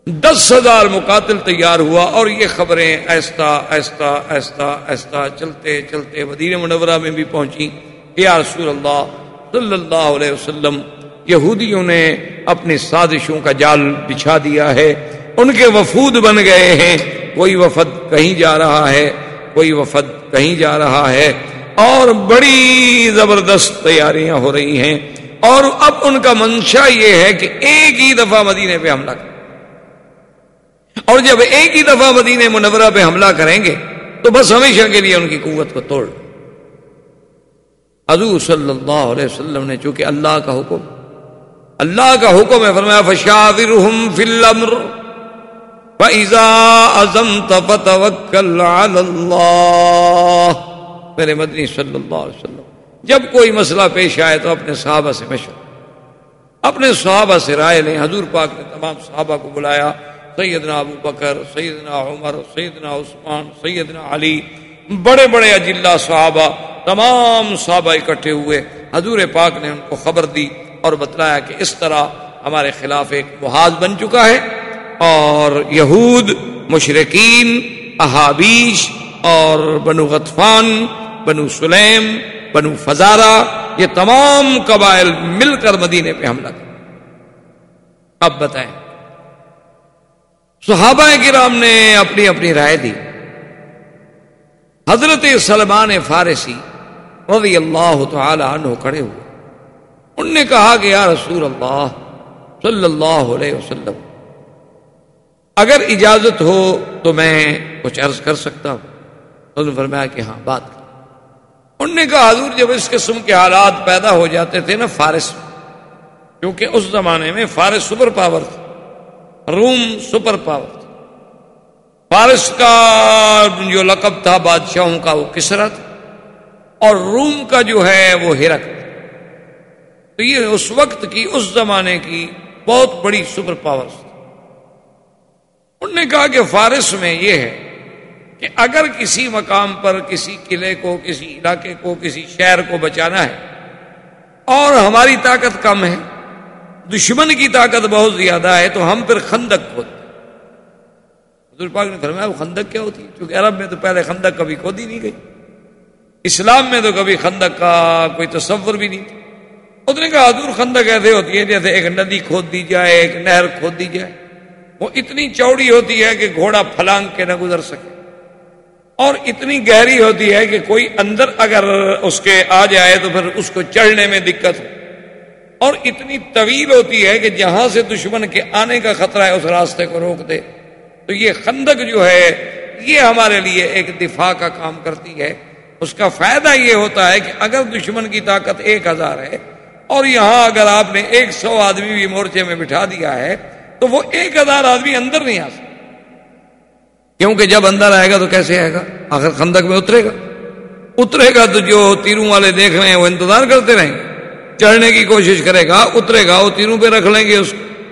دس ہزار مقاتل تیار ہوا اور یہ خبریں ایستا ایستا ایستا ایستا چلتے چلتے مدینہ منورہ میں بھی پہنچی یا رسول اللہ صلی اللہ علیہ وسلم، یہودیوں نے اپنی سازشوں کا جال بچھا دیا ہے، ان کے وفود بن گئے ہیں، کوئی وفد کہیں جا رہا ہے، کوئی وفد کہیں جا رہا ہے، اور بڑی زبردست تیاریاں ہو رہی ہیں، اور اب ان کا منشا یہ ہے کہ ایک ہی دفعہ مدینے پہ حملہ کریں۔ اور جب ایک ہی دفعہ مدینہ منورہ پہ حملہ کریں گے، تو بس ہمیشہ کے لیے ان کی قوت کو توڑ۔ حضور صلی اللہ علیہ وسلم نے چونکہ اللہ کا حکم اللہ کا حکم ہے، فرمایا فشاورہم فی الامر فَإِذَا أَزَمْتَ فَتَوَكَّلْ عَلَى اللَّهِ میرے مدنی صلی اللہ علیہ وسلم، جب کوئی مسئلہ پیش آئے تو اپنے صحابہ سے مشورہ۔ اپنے صحابہ سے رائے لیں۔ حضور پاک نے تمام صحابہ کو بلایا۔ سیدنا ابو بکر، سیدنا عمر، سیدنا عثمان، سیدنا علی، بڑے بڑے اجلا صحابہ تمام صحابہ اکٹھے ہوئے حضور پاک نے ان کو خبر دی اور بتلایا کہ اس طرح ہمارے خلاف ایک محاذ بن چکا ہے اور یہود مشرقین احابیش اور بنو غطفان، بنو سلیم، بنو فزارہ یہ تمام قبائل مل کر مدینے پہ حملہ کر۔ اب بتائیں۔ صحابہ کرام نے اپنی اپنی رائے دی۔ حضرت سلمان فارسی رضی اللہ تعالی عنہ کھڑے ہوئے۔ ان نے کہا کہ یا رسول اللہ صلی اللہ علیہ وسلم، اگر اجازت ہو تو میں کچھ عرض کر سکتا ہوں۔ فرمایا کہ ہاں بات کر انہوں نے کہا، حضور جب اس قسم کے حالات پیدا ہو جاتے تھے نا فارس کیونکہ اس زمانے میں فارس سپر پاور تھا، روم سپر پاور تھا۔ فارس کا جو لقب تھا بادشاہوں کا، وہ کسرا تھا۔ اور روم کا جو ہے وہ ہرک۔ تو یہ اس وقت کی، اس زمانے کی بہت بڑی سپر پاور تھی۔ انہوں نے کہا کہ فارس میں یہ ہے کہ اگر کسی مقام پر کسی قلعے کو، کسی علاقے کو، کسی شہر کو بچانا ہے اور ہماری طاقت کم ہے، دشمن کی طاقت بہت زیادہ ہے، تو ہم پھر خندق کھودتے حضور پاک نے فرمایا، وہ خندق کیا ہوتی؟ ہے کیونکہ عرب میں تو پہلے خندق کبھی کھودی نہیں گئی۔ اسلام میں تو کبھی خندق کا کوئی تصور بھی نہیں تھا۔ اس نے کہا حضور خندق ایسے ہوتی ہے جیسے ایک ندی کھود دی جائے، ایک نہر کھود دی جائے۔ وہ اتنی چوڑی ہوتی ہے کہ گھوڑا پھلانگ کے نہ گزر سکے۔ اور اتنی گہری ہوتی ہے کہ کوئی اندر اگر اس کے آ جائے تو پھر اس کو چڑھنے میں دقت ہو۔ اور اتنی طویل ہوتی ہے کہ جہاں سے دشمن کے آنے کا خطرہ ہے اس راستے کو روک دے۔ تو یہ خندق جو ہے، یہ ہمارے لیے ایک دفاع کا کام کرتی ہے۔ اس کا فائدہ یہ ہوتا ہے کہ اگر دشمن کی طاقت ایک ہزار ہے اور یہاں اگر آپ نے ایک سو آدمی بھی مورچے میں بٹھا دیا ہے، تو وہ ایک ہزار آدمی اندر نہیں آ سکتا۔ کیونکہ جب اندر آئے گا تو کیسے آئے گا؟ آخر خندق میں اترے گا۔ اترے گا تو جو تیروں والے دیکھ رہے ہیں وہ انتظار کرتے رہیں گے۔ چڑھنے کی کوشش کرے گا، اترے گا، وہ تیروں پہ رکھ لیں گے اس کو۔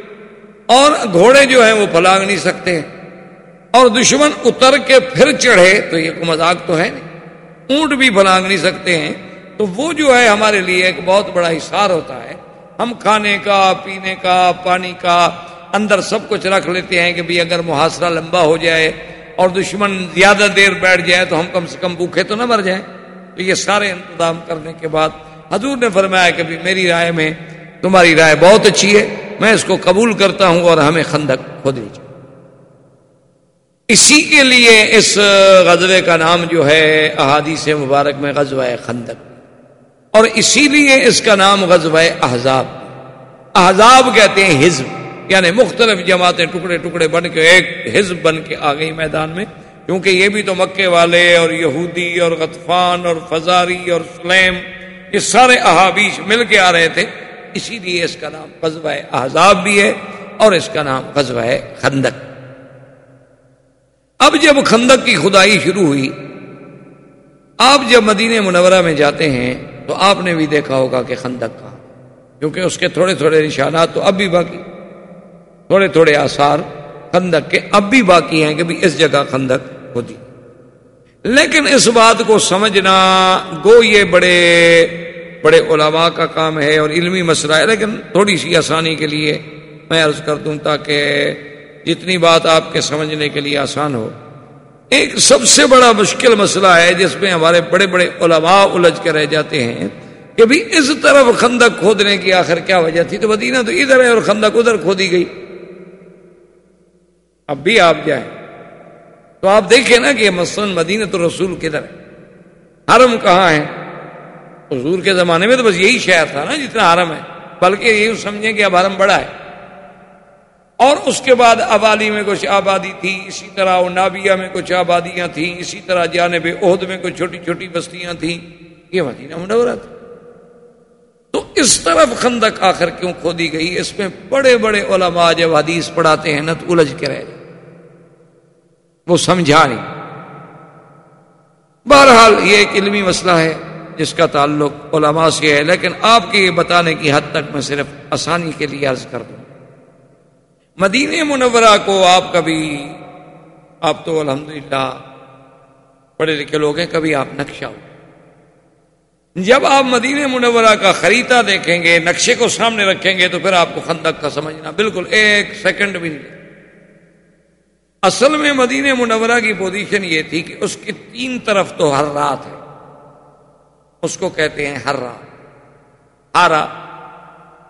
اور گھوڑے جو ہیں وہ پلاگ نہیں سکتے۔ اور دشمن اتر کے پھر چڑھے، تو یہ کو مذاق تو ہے نہیں۔ اونٹ بھی پلاگ نہیں سکتے ہیں، تو وہ جو ہے ہمارے لیے ایک بہت بڑا حصار ہوتا ہے۔ ہم کھانے کا، پینے کا، پانی کا اندر سب کچھ رکھ لیتے ہیں کہ بھی اگر محاصرہ لمبا ہو جائے اور دشمن زیادہ دیر بیٹھ جائے تو ہم کم سے کم بھوکے تو نہ مر جائیں۔ تو یہ سارے انتظام کرنے کے بعد حضور نے فرمایا کہ میری رائے میں تمہاری رائے بہت اچھی ہے، میں اس کو قبول کرتا ہوں اور ہمیں خندق کھود لیجیے اسی کے لیے اس غزوے کا نام جو ہے، احادیث مبارک میں غزوہ خندق۔ اور اسی لیے اس کا نام غزوہ احزاب۔ احزاب کہتے ہیں حزب یعنی مختلف جماعتیں ٹکڑے ٹکڑے بن کے ایک حزب بن کے آ گئی میدان میں۔ کیونکہ یہ بھی تو مکے والے اور یہودی اور غطفان اور فضاری اور سلیم، یہ سارے احابیش مل کے آ رہے تھے۔ اسی لیے اس کا نام قزبہ احزاب بھی ہے اور اس کا نام قزبہ خندق۔ اب جب خندق کی خدائی شروع ہوئی، آپ جب مدینہ منورہ میں جاتے ہیں، تو آپ نے بھی دیکھا ہوگا کہ خندق کا کیونکہ اس کے تھوڑے تھوڑے نشانات تو اب بھی باقی، تھوڑے تھوڑے آثار خندق کے اب بھی باقی ہیں کہ بھی اس جگہ خندق ہوتی۔ لیکن اس بات کو سمجھنا گو یہ بڑے بڑے علماء کا کام ہے اور علمی مسئلہ ہے، لیکن تھوڑی سی آسانی کے لیے میں عرض کر دوں تاکہ جتنی بات آپ کے سمجھنے کے لیے آسان ہو۔ ایک سب سے بڑا مشکل مسئلہ ہے جس میں ہمارے بڑے بڑے علماء الجھ کے رہ جاتے ہیں کہ بھی اس طرف خندق کھودنے کی آخر کیا وجہ تھی؟ تو مدینہ تو ادھر ہے اور خندق ادھر کھودی گئی۔ اب بھی آپ جائیں۔ تو آپ دیکھیں نا کہ مثلاً مدینہ تو رسول کدھر ہے؟ حرم کہاں ہے؟ حضور کے زمانے میں تو بس یہی شہر تھا نا جتنا حرم ہے۔ بلکہ یہ سمجھیں کہ اب حرم بڑا ہے۔ اور اس کے بعد ابالی میں کچھ آبادی تھی، اسی طرح وہ نابیہ میں کچھ آبادیاں تھیں، اسی طرح جانب عہد میں کچھ چھوٹی چھوٹی بستیاں تھیں۔ یہ مدینہ منورہ تھا۔ تو اس طرف خندق آخر کیوں کھودی گئی؟ اس میں بڑے بڑے علماء جب حدیث پڑھاتے ہیں نہ تو الجھ کے رہ وہ سمجھا نہیں۔ بہرحال یہ ایک علمی مسئلہ ہے جس کا تعلق علماء سے ہے، لیکن آپ کے یہ بتانے کی حد تک میں صرف آسانی کے لیے عرض کر دوں۔ مدینہ منورہ کو آپ کبھی آپ تو الحمدللہ پڑھے لکھے لوگ ہیں، کبھی آپ نقشہ ہو۔ جب آپ مدینہ منورہ کا خریدا دیکھیں گے، نقشے کو سامنے رکھیں گے، تو پھر آپ کو خندق کا سمجھنا بالکل ایک سیکنڈ بھی نہیں۔ اصل میں مدینہ منورہ کی پوزیشن یہ تھی کہ اس کی تین طرف تو ہر رات ہے۔ اس کو کہتے ہیں ہر رات۔ ہارا۔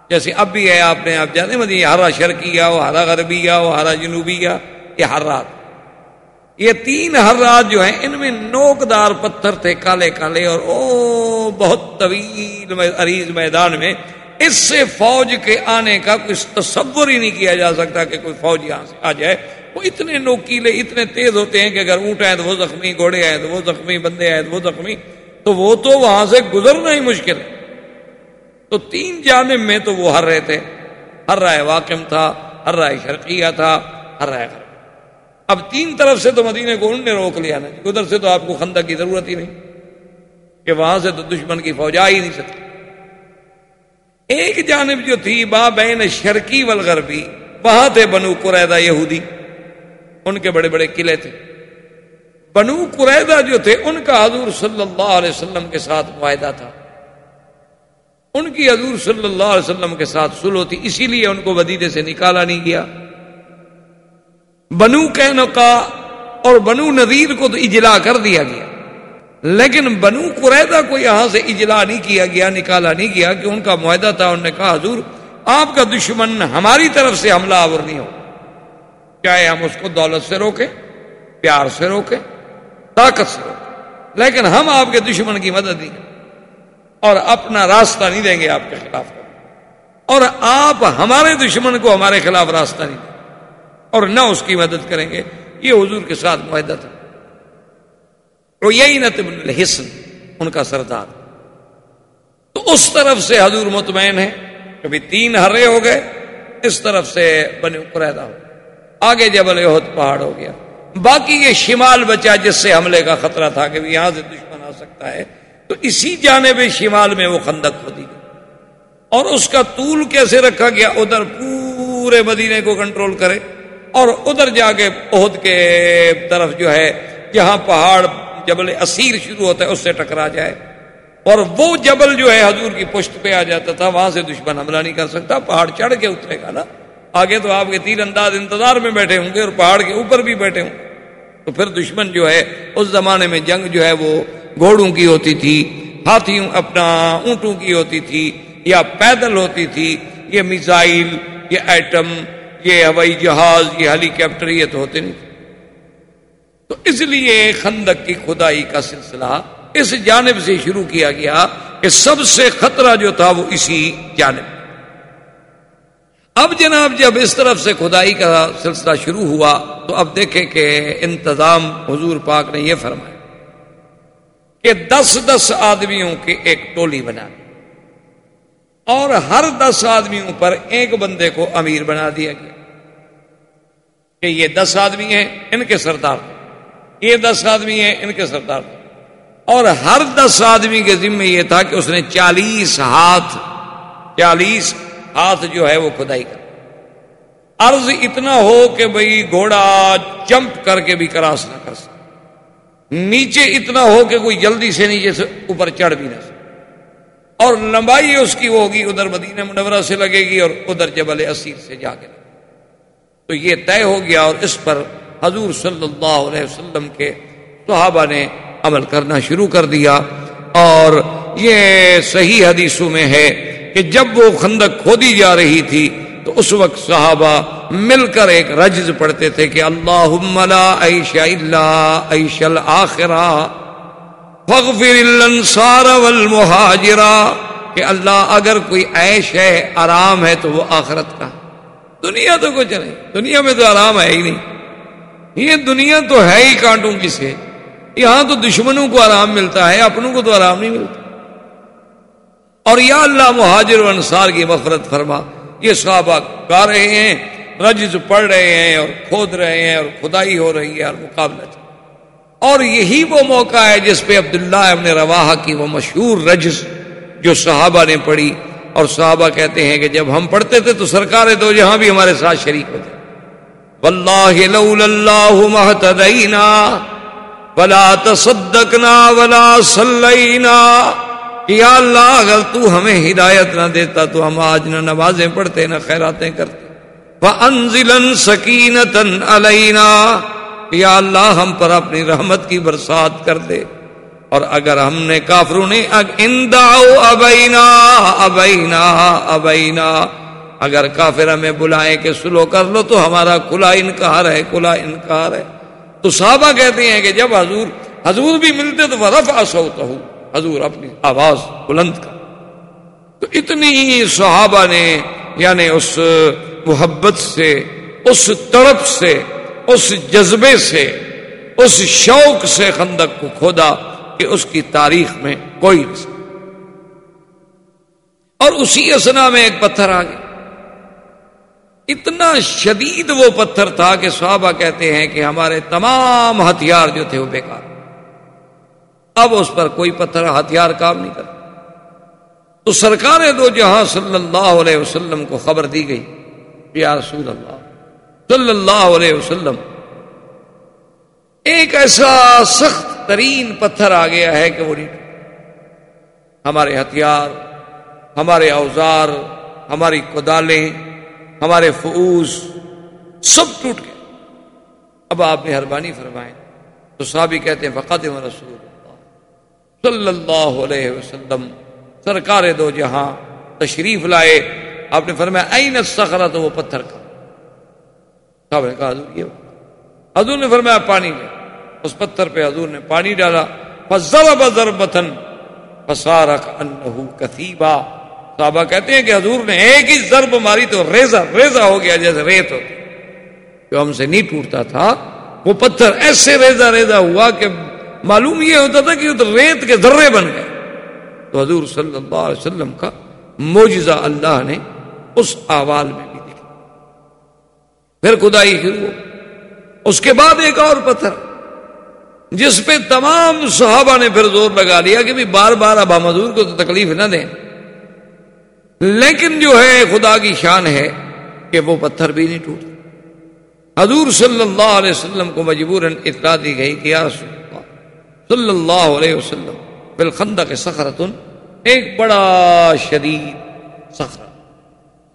جیسے اب بھی ہے، آپ نے آپ جانے مدینہ ہرا شرقی ہو ہرا غربی ہو ہرا جنوبی یہ ہر رات۔ یہ تین ہر رات جو ہیں، ان میں نوکدار پتھر تھے، کالے کالے، اور او بہت طویل عریض میدان میں، اس سے فوج کے آنے کا کوئی تصور ہی نہیں کیا جا سکتا کہ کوئی فوج یہاں سے آ جائے۔ وہ اتنے نوکیلے، اتنے تیز ہوتے ہیں کہ اگر اونٹ آئے تو وہ زخمی، گھوڑے آئے تو وہ زخمی، بندے آئے تو وہ زخمی، تو وہ تو وہاں سے گزرنا ہی مشکل ہے۔ تو تین جانب میں تو وہ ہر رہے تھے۔ ہر رائے واقم تھا، ہر رائے شرقیہ تھا، ہر رائے اب تین طرف سے تو مدینے کو ان نے روک لیا نا۔ ادھر سے تو آپ کو خندہ کی ضرورت ہی نہیں کہ وہاں سے تو دشمن کی فوج آ ہی نہیں سکتی۔ ایک جانب جو تھی با بین شرقی والغربی، وہاں تھے بنو قریدہ یہودی۔ ان کے بڑے بڑے قلعے تھے۔ بنو قریدہ جو تھے، ان کا حضور صلی اللہ علیہ وسلم کے ساتھ معاہدہ تھا۔ ان کی حضور صلی اللہ علیہ وسلم کے ساتھ سلو تھی اسی لیے ان کو ودیدے سے نکالا نہیں گیا۔ بنو کا اور بنو نذیر کو تو اجلا کر دیا گیا۔ لیکن بنو قریدہ کو یہاں سے اجلا نہیں کیا گیا، نکالا نہیں گیا کہ ان کا معاہدہ تھا۔ انہوں نے کہا، حضور، آپ کا دشمن ہماری طرف سے حملہ آور نہیں ہو۔ چاہے ہم اس کو دولت سے روکیں، پیار سے روکیں، طاقت سے روکیں، لیکن ہم آپ کے دشمن کی مدد نہیں اور اپنا راستہ نہیں دیں گے آپ کے خلاف۔ اور آپ ہمارے دشمن کو ہمارے خلاف راستہ نہیں دیں۔ اور نہ اس کی مدد کریں گے۔ یہ حضور کے ساتھ معاہدہ تھا۔ وہ یہی الحسن ان کا سردار۔ تو اس طرف سے حضور مطمئن ہے کبھی تین ہرے ہو گئے، اس طرف سے بنے قریدہ ہو۔ آگے جبل عہد پہاڑ ہو گیا۔ باقی یہ شمال بچا جس سے حملے کا خطرہ تھا کہ یہاں سے دشمن آ سکتا ہے۔ تو اسی جانب شمال میں وہ خندق کھودی گئی اور اس کا طول کیسے رکھا گیا؟ ادھر پورے مدینے کو کنٹرول کرے۔ اور ادھر جا کے عہد کے طرف جو ہے، جہاں پہاڑ جبل اسیر شروع ہوتا ہے، اس سے ٹکرا جائے۔ اور وہ جبل جو ہے، حضور کی پشت پہ آ جاتا تھا، وہاں سے دشمن حملہ نہیں کر سکتا۔ پہاڑ چڑھ کے اترے گا نا۔ آگے تو آپ کے تیر انداز انتظار میں بیٹھے ہوں گے اور پہاڑ کے اوپر بھی بیٹھے ہوں۔ گے تو پھر دشمن جو ہے، اس زمانے میں جنگ جو ہے، وہ گھوڑوں کی ہوتی تھی، ہاتھیوں اپنا اونٹوں کی ہوتی تھی، یا پیدل ہوتی تھی، یہ میزائل، یہ ایٹم، یہ ہوائی جہاز، یہ ہیلی کاپٹر یہ تو ہوتے نہیں تو اس لیے خندق کی خدائی کا سلسلہ اس جانب سے شروع کیا گیا کہ سب سے خطرہ جو تھا وہ اسی جانب۔ اب جناب جب اس طرف سے کھدائی کا سلسلہ شروع ہوا تو اب دیکھیں کہ انتظام حضور پاک نے یہ فرمایا۔ کہ دس دس آدمیوں کی ایک ٹولی بنا اور ہر دس آدمیوں پر ایک بندے کو امیر بنا دیا گیا۔ کہ یہ دس آدمی ہیں، ان کے سردار۔ یہ دس آدمی ہیں، ان کے سردار۔ اور ہر دس آدمی کے ذمہ یہ تھا کہ اس نے چالیس ہاتھ چالیس ہاتھ جو ہے وہ کھدائی کر۔ عرض اتنا ہو کہ بھئی گھوڑا جمپ کر کے بھی کراس نہ کر سکے۔ نیچے اتنا ہو کہ کوئی جلدی سے نیچے سے اوپر چڑھ بھی نہ سکے۔ اور لمبائی اس کی وہ ہوگی، ادھر مدینہ منورہ سے لگے گی اور ادھر جبل اسیر سے جا کے۔ تو یہ طے ہو گیا اور اس پر حضور صلی اللہ علیہ وسلم کے صحابہ نے عمل کرنا شروع کر دیا۔ اور یہ صحیح حدیثوں میں ہے کہ جب وہ خندق کھودی جا رہی تھی تو اس وقت صحابہ مل کر ایک رجز پڑھتے تھے کہ اللہ عیش اللہ عیش الآخرہ فغفر الانصار والمہاجرہ کہ اللہ اگر کوئی عیش ہے، آرام ہے تو وہ آخرت کا۔ دنیا تو کچھ نہیں، دنیا میں تو آرام ہے ہی نہیں۔ یہ دنیا تو ہے ہی کانٹوں کی سے۔ یہاں تو دشمنوں کو آرام ملتا ہے، اپنوں کو تو آرام نہیں ملتا۔ اور یا اللہ مہاجر و انصار کی مفرت فرما۔ یہ صحابہ گا رہے ہیں، رجز پڑھ رہے ہیں اور کھود رہے ہیں اور خدائی ہو رہی ہے اور مقابلہ اور یہی وہ موقع ہے جس پہ عبداللہ ابن رواحہ کی وہ مشہور رجز جو صحابہ نے پڑھی۔ اور صحابہ کہتے ہیں کہ جب ہم پڑھتے تھے تو سرکار دو جہاں بھی ہمارے ساتھ شریک ہوتے۔ واللہ لولا اللہ مہتدینا ولا تصدقنا ولا صلینا۔ یا اللہ، اگر تو ہمیں ہدایت نہ دیتا، تو ہم آج نہ نمازیں پڑھتے، نہ خیراتیں کرتے۔ وَأَنزِلًا سَكِينَةً عَلَيْنَا۔ یا اللہ، ہم پر اپنی رحمت کی برسات کر دے۔ اور اگر ہم نے کافروں نے ابینا ابینا ابینا۔ اگر کافر ہمیں بلائے کہ سلو کر لو، تو ہمارا کھلا انکار ہے کھلا انکار ہے۔ تو صحابہ کہتے ہیں کہ جب حضور حضور بھی ملتے تو رف ہوتا ہوں حضور اپنی آواز بلند کر۔ تو اتنی صحابہ نے یعنی اس محبت سے، اس تڑپ سے، اس جذبے سے، اس شوق سے خندق کو کھودا کہ اس کی تاریخ میں کوئی نہیں اور اسی اسنا میں ایک پتھر آ گیا اتنا شدید وہ پتھر تھا کہ صحابہ کہتے ہیں کہ ہمارے تمام ہتھیار جو تھے وہ بیکار۔ اب اس پر کوئی پتھر ہتھیار کام نہیں کرتا۔ تو سرکار دو جہاں صلی اللہ علیہ وسلم کو خبر دی گئی، یا رسول اللہ، صلی اللہ علیہ وسلم، ایک ایسا سخت ترین پتھر آ گیا ہے کہ وہ نہیں ہمارے ہتھیار، ہمارے اوزار، ہماری کدالیں ہمارے فعوز، سب ٹوٹ گئے۔ اب آپ مہربانی فرمائیں تو صحابی کہتے ہیں، فقط رسول۔ صلی اللہ علیہ وسلم، سرکار دو جہاں تشریف لائے۔ آپ نے فرمایا، این سخرا تو وہ پتھر کا؟ صاحب نے کہا، حضور، یہ حضور نے فرمایا، پانی لے۔ اس پتھر پہ حضور نے پانی ڈالا۔ بزر بتن فسارک انہو کثیبا۔ صحابہ کہتے ہیں کہ حضور نے ایک ہی ضرب ماری تو ریزا ریزا ہو گیا، جیسے ریت ہوتی۔ جو ہم سے نہیں ٹوٹتا تھا، وہ پتھر ایسے ریزا ریزا ہوا کہ معلوم یہ ہوتا تھا کہ ریت کے ذرے بن گئے۔ تو حضور صلی اللہ علیہ وسلم کا موجزہ اللہ نے اس آوال میں بھی دیکھا پھر خدائی شروع اس کے بعد ایک اور پتھر، جس پہ تمام صحابہ نے پھر زور لگا لیا کہ بھی بار بار اب حضور کو تو تکلیف نہ دیں۔ لیکن جو ہے، خدا کی شان ہے کہ وہ پتھر بھی نہیں ٹوٹ حضور صلی اللہ علیہ وسلم کو مجبور اطلاع دی گئی کہ یا رسول صلی اللہ علیہ وسلم بالخندہ کے ایک بڑا شدید سخر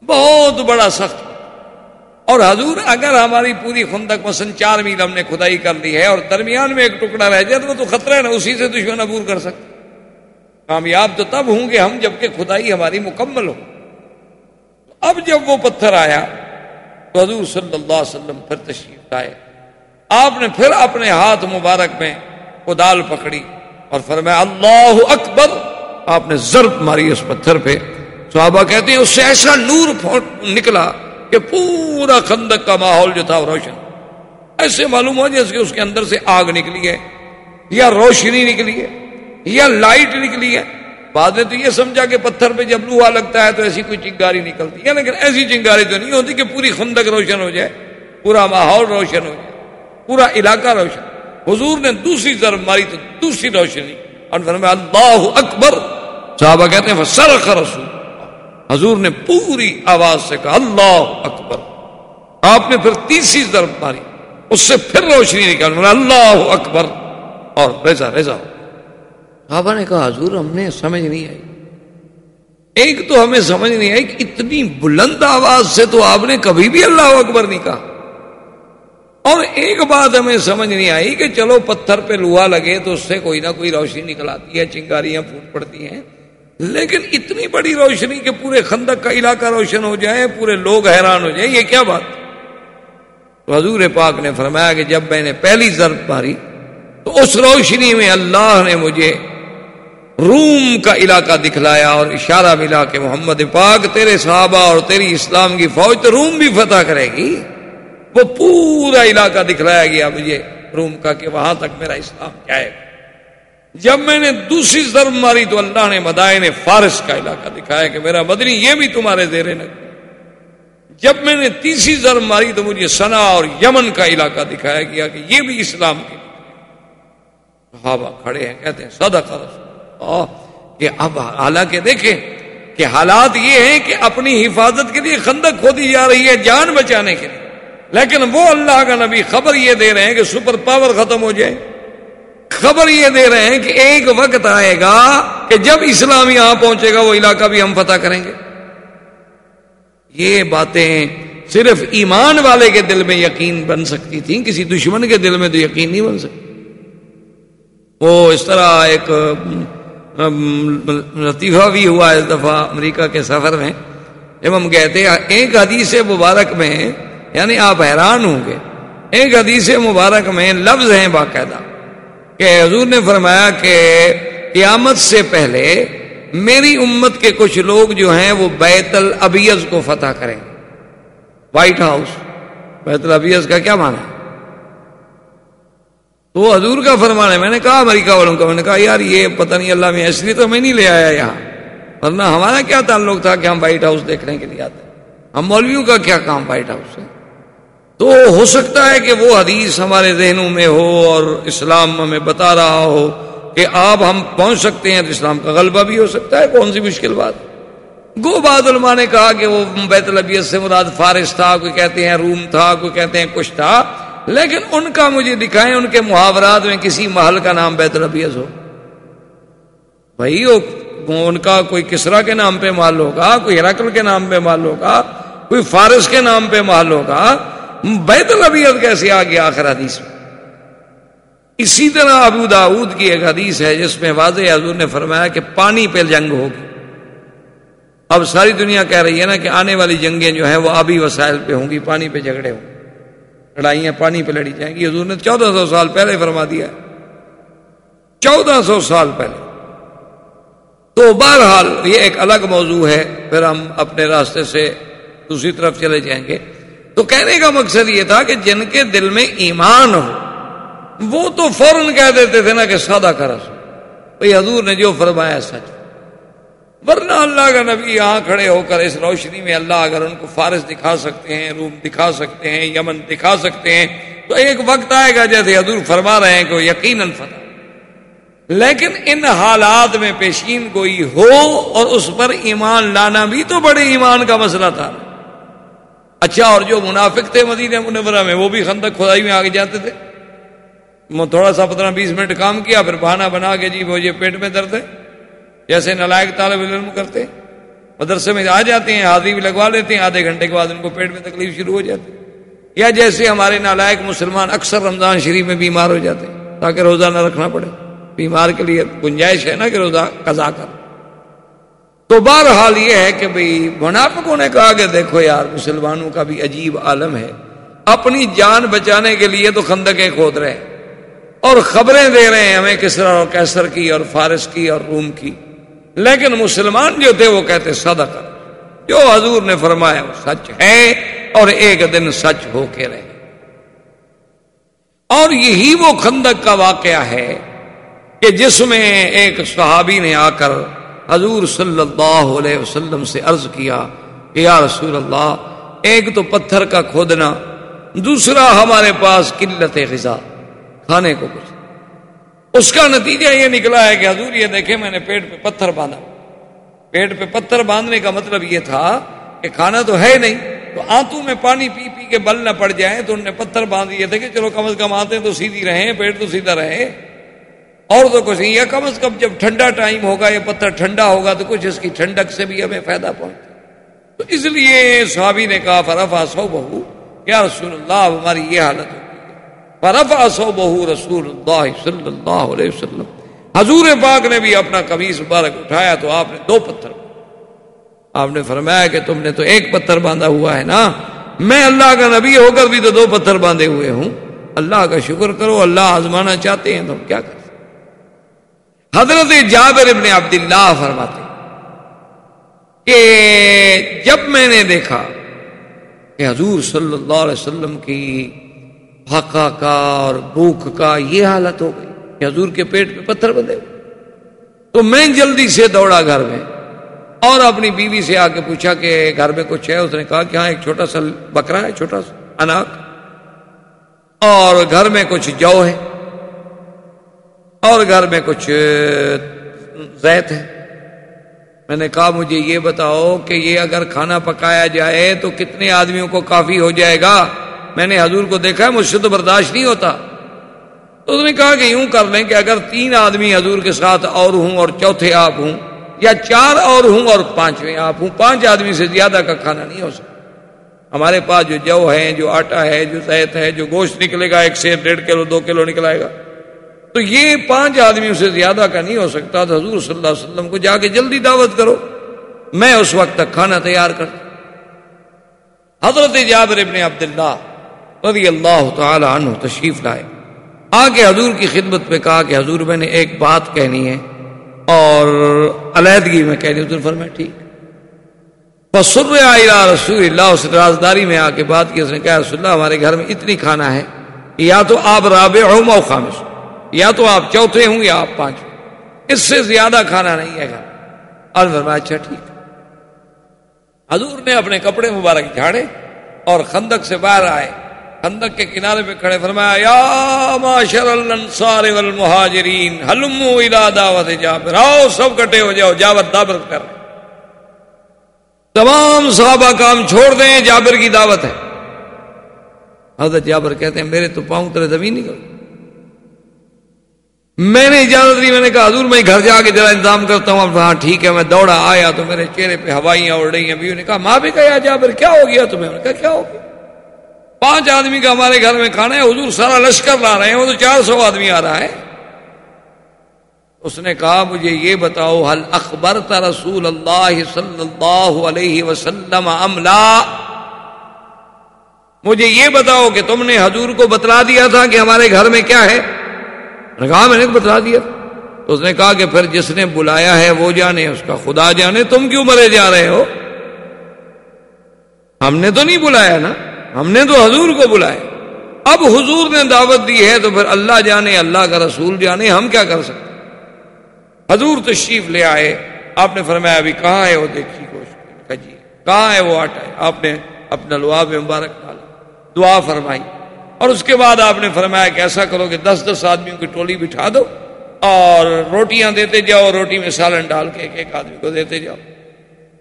بہت بڑا سخت۔ اور حضور، اگر ہماری پوری خندق مثلا چار میل ہم نے کھدائی کر لی ہے اور درمیان میں ایک ٹکڑا رہ جائے تو تو خطرہ ہے نا، اسی سے دشمن عبور کر سکتے۔ کامیاب تو تب ہوں گے ہم جبکہ کھدائی ہماری مکمل ہو۔ اب جب وہ پتھر آیا تو حضور صلی اللہ علیہ وسلم پھر تشریف لائے۔ آپ نے پھر اپنے ہاتھ مبارک میں کدال پکڑی اور فرمایا، اللہ اکبر، آپ نے ضرب ماری اس پتھر پہ۔ صحابہ کہتے ہیں، اس سے ایسا نور نکلا کہ پورا خندق کا ماحول جو تھا وہ روشن۔ ایسے معلوم ہو جیسے کہ اس کے اندر سے آگ نکلی ہے، یا روشنی نکلی ہے، یا لائٹ نکلی ہے۔ بعد میں تو یہ سمجھا کہ پتھر پہ جب لوہا لگتا ہے تو ایسی کوئی چنگاری نکلتی ہے یعنی لیکن ایسی چنگاری تو نہیں ہوتی کہ پوری خندق روشن ہو جائے، پورا ماحول روشن ہو جائے، پورا علاقہ روشن۔ حضور نے دوسری طرف ماری تو دوسری روشنی۔ اور فرمایا، اللہ اکبر۔ صحابہ کہتے ہیں سرخ رسول حضور نے پوری آواز سے کہا، اللہ اکبر۔ آپ نے پھر تیسری ضرب ماری، اس سے پھر روشنی نکال اللہ اکبر۔ اور ریزا ریزا صحابہ نے کہا، حضور، ہم نے سمجھ نہیں آئی۔ ایک تو ہمیں سمجھ نہیں آئی کہ اتنی بلند آواز سے تو آپ نے کبھی بھی اللہ اکبر نہیں کہا۔ اور ایک بات ہمیں سمجھ نہیں آئی کہ چلو پتھر پہ لوہا لگے تو اس سے کوئی نہ کوئی روشنی نکل آتی ہے، چنگاریاں پھوٹ پڑتی ہیں۔ لیکن اتنی بڑی روشنی کہ پورے خندق کا علاقہ روشن ہو جائے، پورے لوگ حیران ہو جائیں، یہ کیا بات؟ تو حضور پاک نے فرمایا کہ جب میں نے پہلی ضرب ماری تو اس روشنی میں اللہ نے مجھے روم کا علاقہ دکھلایا اور اشارہ ملا کہ محمد پاک تیرے صحابہ اور تیری اسلام کی فوج تو روم بھی فتح کرے گی۔ وہ پورا علاقہ دکھلایا گیا مجھے روم کا کہ وہاں تک میرا اسلام جائے گا۔ جب میں نے دوسری ضرب ماری تو اللہ نے مدائن فارس کا علاقہ دکھایا کہ میرا مدنی یہ بھی تمہارے زیر نہ جب میں نے تیسری ضرب ماری تو مجھے سنا اور یمن کا علاقہ دکھایا گیا کہ یہ بھی اسلام کے صحابہ کھڑے ہیں، کہتے ہیں سدا کہ اب حالانکہ دیکھیں کہ حالات یہ ہیں کہ اپنی حفاظت کے لیے خندق کھودی جا رہی ہے جان بچانے کے لیے۔ لیکن وہ اللہ کا نبی خبر یہ دے رہے ہیں کہ سپر پاور ختم ہو جائے۔ خبر یہ دے رہے ہیں کہ ایک وقت آئے گا کہ جب اسلام یہاں پہنچے گا، وہ علاقہ بھی ہم فتح کریں گے۔ یہ باتیں صرف ایمان والے کے دل میں یقین بن سکتی تھیں، کسی دشمن کے دل میں تو یقین نہیں بن سکتی۔ وہ اس طرح ایک لطیفہ بھی ہوا، اس دفعہ امریکہ کے سفر میں۔ جب ہم کہتے ہیں ایک حدیث مبارک میں یعنی آپ حیران ہوں گے۔ ایک حدیث مبارک میں لفظ ہیں باقاعدہ کہ حضور نے فرمایا کہ قیامت سے پہلے میری امت کے کچھ لوگ جو ہیں وہ بیت الابیز کو فتح کریں وائٹ ہاؤس، بیت الابیز کا کیا مانا تو وہ حضور کا فرمان ہے، میں نے کہا امریکہ والوں کا، میں نے کہا یار یہ پتہ نہیں اللہ میں، اس لیے تو میں نہیں لے آیا یہاں۔ ورنہ ہمارا کیا تعلق تھا کہ ہم وائٹ ہاؤس دیکھنے کے لیے آتے ہم مولویوں کا کیا کام وائٹ ہاؤس سے؟ تو ہو سکتا ہے کہ وہ حدیث ہمارے ذہنوں میں ہو اور اسلام ہمیں بتا رہا ہو کہ آپ ہم پہنچ سکتے ہیں تو اسلام کا غلبہ بھی ہو سکتا ہے، کون سی مشکل بات؟ گو بعد علماء نے کہا کہ وہ بیت البیت سے مراد فارس تھا، کوئی کہتے ہیں روم تھا، کوئی کہتے ہیں کچھ تھا، لیکن ان کا مجھے دکھائیں، ان کے محاورات میں کسی محل کا نام بیت البیز ہو۔ بھائی ان کا کوئی کسرا کے نام پہ محل ہوگا، کوئی ہرکل کے نام پہ محل ہوگا، کوئی فارس کے نام پہ محل ہوگا بیت البیز کیسے آ گیا آخر حدیث میں؟ اسی طرح ابو داود کی ایک حدیث ہے جس میں واضح حضور نے فرمایا کہ پانی پہ جنگ ہوگی۔ اب ساری دنیا کہہ رہی ہے نا کہ آنے والی جنگیں جو ہیں وہ آبی وسائل پہ ہوں گی، پانی پہ جھگڑے ہوں گے۔ لڑائیاں پانی پہ لڑی جائیں گی۔ حضور نے چودہ سو سال پہلے فرما دیا چودہ سو سال پہلے۔ تو بہرحال یہ ایک الگ موضوع ہے، پھر ہم اپنے راستے سے دوسری طرف چلے جائیں گے۔ تو کہنے کا مقصد یہ تھا کہ جن کے دل میں ایمان ہو، وہ تو فوراً کہہ دیتے تھے نا کہ سادہ کرس بھائی حضور نے جو فرمایا سچ۔ ورنہ اللہ کا نبی یہاں کھڑے ہو کر اس روشنی میں اللہ اگر ان کو فارس دکھا سکتے ہیں، روم دکھا سکتے ہیں، یمن دکھا سکتے ہیں، تو ایک وقت آئے گا جیسے حضور فرما رہے ہیں کہ وہ یقیناً فتح۔ لیکن ان حالات میں پیشین کوئی ہو اور اس پر ایمان لانا بھی تو بڑے ایمان کا مسئلہ تھا۔ اچھا اور جو منافق تھے مدینہ منورہ میں، وہ بھی خندق کھدائی میں آگے جاتے تھے۔ تھوڑا سا پندرہ بیس منٹ کام کیا، پھر بہانہ بنا کے جی مجھے پیٹ میں درد ہے۔ جیسے نلائق طالب علم کرتے مدرسے میں آ جاتے ہیں، حاضری بھی لگوا لیتے ہیں، آدھے گھنٹے کے بعد ان کو پیٹ میں تکلیف شروع ہو جاتی یا جیسے ہمارے نالائق مسلمان اکثر رمضان شریف میں بیمار ہو جاتے ہیں، تاکہ روزہ نہ رکھنا پڑے۔ بیمار کے لیے گنجائش ہے نا کہ روزہ قضا کر۔ تو بہرحال یہ ہے کہ بھائی منافقوں نے کہا کہ دیکھو یار، مسلمانوں کا بھی عجیب عالم ہے۔ اپنی جان بچانے کے لیے تو خندقیں کھود رہے ہیں۔ اور خبریں دے رہے ہیں ہمیں کسرا اور کیسر کی اور فارس کی اور روم کی۔ لیکن مسلمان جو تھے وہ کہتے صدق جو حضور نے فرمایا وہ سچ ہے اور ایک دن سچ ہو کے رہے۔ اور یہی وہ خندق کا واقعہ ہے کہ جس میں ایک صحابی نے آ کر حضور صلی اللہ علیہ وسلم سے عرض کیا کہ یا رسول اللہ، ایک تو پتھر کا کھودنا، دوسرا ہمارے پاس قلت غذا، کھانے کو کچھ۔ اس کا نتیجہ یہ نکلا ہے کہ حضور یہ دیکھیں، میں نے پیٹ پہ پتھر باندھا۔ پیٹ پہ پتھر باندھنے کا مطلب یہ تھا کہ کھانا تو ہے نہیں، تو آنتوں میں پانی پی پی کے بل نہ پڑ جائیں تو انہوں نے پتھر باندھ دیے تھے کہ چلو کم از کم آتے تو سیدھی رہیں، پیٹ تو سیدھا رہے۔ اور تو کچھ نہیں یا کم از کم جب ٹھنڈا ٹائم ہوگا، یہ پتھر ٹھنڈا ہوگا تو کچھ اس کی ٹھنڈک سے بھی ہمیں فائدہ پہنچتا تو اس لیے صحابی نے کہا فرفا سو بہو کیا رسول اللہ، ہماری یہ حالت ہو سو بہو رسول اللہ صلی اللہ علیہ وسلم۔ حضور پاک نے بھی اپنا کبھی مبارک اٹھایا تو آپ نے دو پتھر۔ آپ نے فرمایا کہ تم نے تو ایک پتھر باندھا ہوا ہے نا؟ میں اللہ کا نبی ہو کر بھی تو دو پتھر باندھے ہوئے ہوں۔ اللہ کا شکر کرو، اللہ آزمانا چاہتے ہیں تو ہم کیا کریں؟ حضرت جابر ابن عبداللہ فرماتے کہ جب میں نے دیکھا کہ حضور صلی اللہ علیہ وسلم کی پھاکا کا اور بھوک کا یہ حالت ہو گئی کہ حضور کے پیٹ پہ پتھر بندے تو میں جلدی سے دوڑا گھر میں اور اپنی بیوی سے آ کے پوچھا کہ گھر میں کچھ ہے؟ اس نے کہا کہ ہاں ایک چھوٹا سا بکرا ہے، چھوٹا سا اناک اور گھر میں کچھ جو ہے۔ اور گھر میں کچھ زیت ہے۔ میں نے کہا، مجھے یہ بتاؤ کہ یہ اگر کھانا پکایا جائے تو کتنے آدمیوں کو کافی ہو جائے گا؟ میں نے حضور کو دیکھا ہے مجھ سے تو برداشت نہیں ہوتا۔ تو اس نے کہا کہ یوں کر لیں کہ اگر تین آدمی حضور کے ساتھ اور ہوں اور چوتھے آپ ہوں، یا چار اور ہوں اور پانچویں آپ ہوں، پانچ آدمی سے زیادہ کا کھانا نہیں ہو سکتا۔ ہمارے پاس جو جو ہے، جو آٹا ہے، جو زیت ہے، جو گوشت نکلے گا، ایک سے ڈیڑھ کلو، دو کلو نکلائے گا۔ تو یہ پانچ آدمیوں سے زیادہ کا نہیں ہو سکتا، تو حضور صلی اللہ علیہ وسلم کو جا کے جلدی دعوت کرو۔ میں اس وقت تک کھانا تیار کرتا حضرت جابر ابن عبداللہ رضی اللہ تعالی عنہ تشریف لائے۔ آ کے حضور کی خدمت پہ کہا کہ حضور میں نے ایک بات کہنی ہے اور علیحدگی میں کہنی تو فرمایا ٹھیک۔ بسر رسول اللہ اس رازداری میں آ کے بات کی۔ اس نے کہا، رسول اللہ، ہمارے گھر میں اتنی کھانا ہے کہ یا تو آپ رابع ہو مو خامش یا تو آپ چوتھے ہوں یا آپ پانچ اس سے زیادہ کھانا نہیں ہے گھر اور فرمایا اچھا ٹھیک۔ حضور نے اپنے کپڑے مبارک جھاڑے اور خندق سے باہر آئے۔ خندق کے کنارے پہ کھڑے، فرمایا، یا معاشر الانصار والمہاجرین حلمو الى دعوت جابر۔ آؤ، سب کٹے ہو جاؤ، جابر دعوت کر۔ تمام صحابہ کام چھوڑ دیں، جابر کی دعوت ہے۔ حضرت جابر کہتے ہیں، میرے تو پاؤں ترے زمین نہیں کرو میں نے اجازت دی، میں نے کہا، حضور، میں گھر جا کے ذرا انتظام کرتا ہوں۔ اب ہاں ٹھیک ہے، میں دوڑا، آیا تو میرے چہرے پہ ہوائیاں اڑ رہی ہیں بیوی نے کہا، ماں بھی کہا جابر، کیا ہو گیا تمہیں؟ کہا، کیا ہو گیا؟ پانچ آدمی کا ہمارے گھر میں کھانا ہے، حضور سارا لشکر لا رہے ہیں، وہ تو چار سو آدمی آ رہا ہے۔ اس نے کہا، مجھے یہ بتاؤ حل اخبر رسول اللہ صلی اللہ علیہ وسلم املا مجھے یہ بتاؤ کہ تم نے حضور کو بتلا دیا تھا کہ ہمارے گھر میں کیا ہے؟ کہا میں نے بتلا دیا۔ تو اس نے کہا کہ پھر جس نے بلایا ہے وہ جانے، اس کا خدا جانے، تم کیوں مرے جا رہے ہو؟ ہم نے تو نہیں بلایا نا، ہم نے تو حضور کو بلایا۔ اب حضور نے دعوت دی ہے تو پھر اللہ جانے، اللہ کا رسول جانے، ہم کیا کر سکتے؟ حضور تشریف لے آئے۔ آپ نے فرمایا، ابھی کہاں ہے وہ؟ دیکھی کوشش کہاں ہے وہ آٹا؟ ہے آپ نے اپنا لواب مبارک ڈالا۔ دعا فرمائی۔ اور اس کے بعد آپ نے فرمایا کہ ایسا کرو کہ دس دس آدمیوں کی ٹولی بٹھا دو اور روٹیاں دیتے جاؤ، روٹی میں سالن ڈال کے ایک ایک آدمی کو دیتے جاؤ۔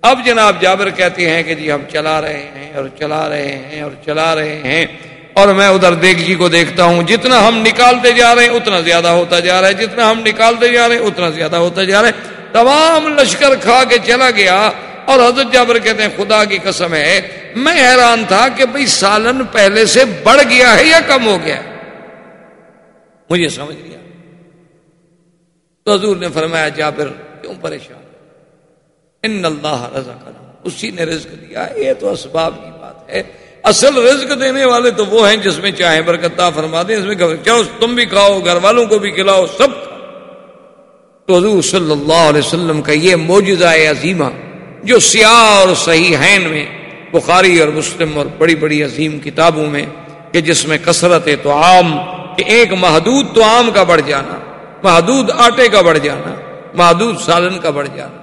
اب جناب جابر کہتے ہیں کہ جی ہم چلا رہے ہیں اور چلا رہے ہیں اور چلا رہے ہیں اور میں ادھر دیکھی جی کو دیکھتا ہوں، جتنا ہم نکالتے جا رہے ہیں اتنا زیادہ ہوتا جا رہا ہے، جتنا ہم نکالتے جا رہے ہیں اتنا زیادہ ہوتا جا رہا ہے۔ تمام لشکر کھا کے چلا گیا اور حضرت جابر کہتے ہیں، خدا کی قسم ہے، میں حیران تھا کہ بھئی سالن پہلے سے بڑھ گیا ہے یا کم ہو گیا؟ مجھے سمجھ گیا تو حضور نے فرمایا، جابر، کیوں پریشان؟ ان اللہ رضا اسی نے رزق دیا۔ یہ تو اسباب کی بات ہے۔ اصل رزق دینے والے تو وہ ہیں جس میں چاہے برکتہ فرما دیں، اس میں چلو تم بھی کھاؤ، گھر والوں کو بھی کھلاؤ، سب۔ تو حضور صلی اللہ علیہ وسلم کا یہ موجودہ عظیمہ جو سیاہ اور صحیح ہین میں بخاری اور مسلم اور بڑی بڑی عظیم کتابوں میں کہ جس میں کثرت ہے تو عام کہ ایک محدود تو عام کا بڑھ جانا، محدود آٹے کا بڑھ جانا، محدود سالن کا بڑھ جانا۔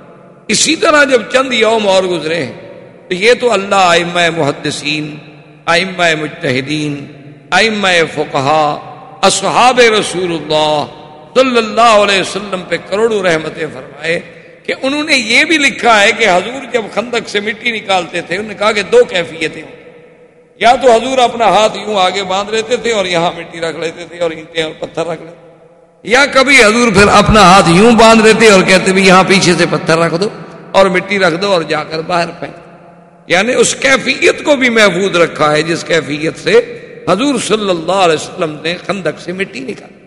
اسی طرح جب چند یوم اور گزرے ہیں، تو یہ تو اللہ آئمہ محدثین آئمہ مجتہدین آئمہ فقہا اصحاب رسول اللہ صلی اللہ علیہ وسلم پہ کروڑوں رحمتیں فرمائے۔ کہ انہوں نے یہ بھی لکھا ہے کہ حضور جب خندق سے مٹی نکالتے تھے، انہوں نے کہا کہ دو کیفیتیں یا تو حضور اپنا ہاتھ یوں آگے باندھ لیتے تھے اور یہاں مٹی رکھ لیتے تھے اور اینٹیں اور پتھر رکھ لیتے یا کبھی حضور پھر اپنا ہاتھ یوں باندھ لیتے اور کہتے بھی یہاں پیچھے سے پتھر رکھ دو اور مٹی رکھ دو اور جا کر باہر پھینک یعنی اس کیفیت کو بھی محفوظ رکھا ہے جس کیفیت سے حضور صلی اللہ علیہ وسلم نے خندق سے مٹی نکالی۔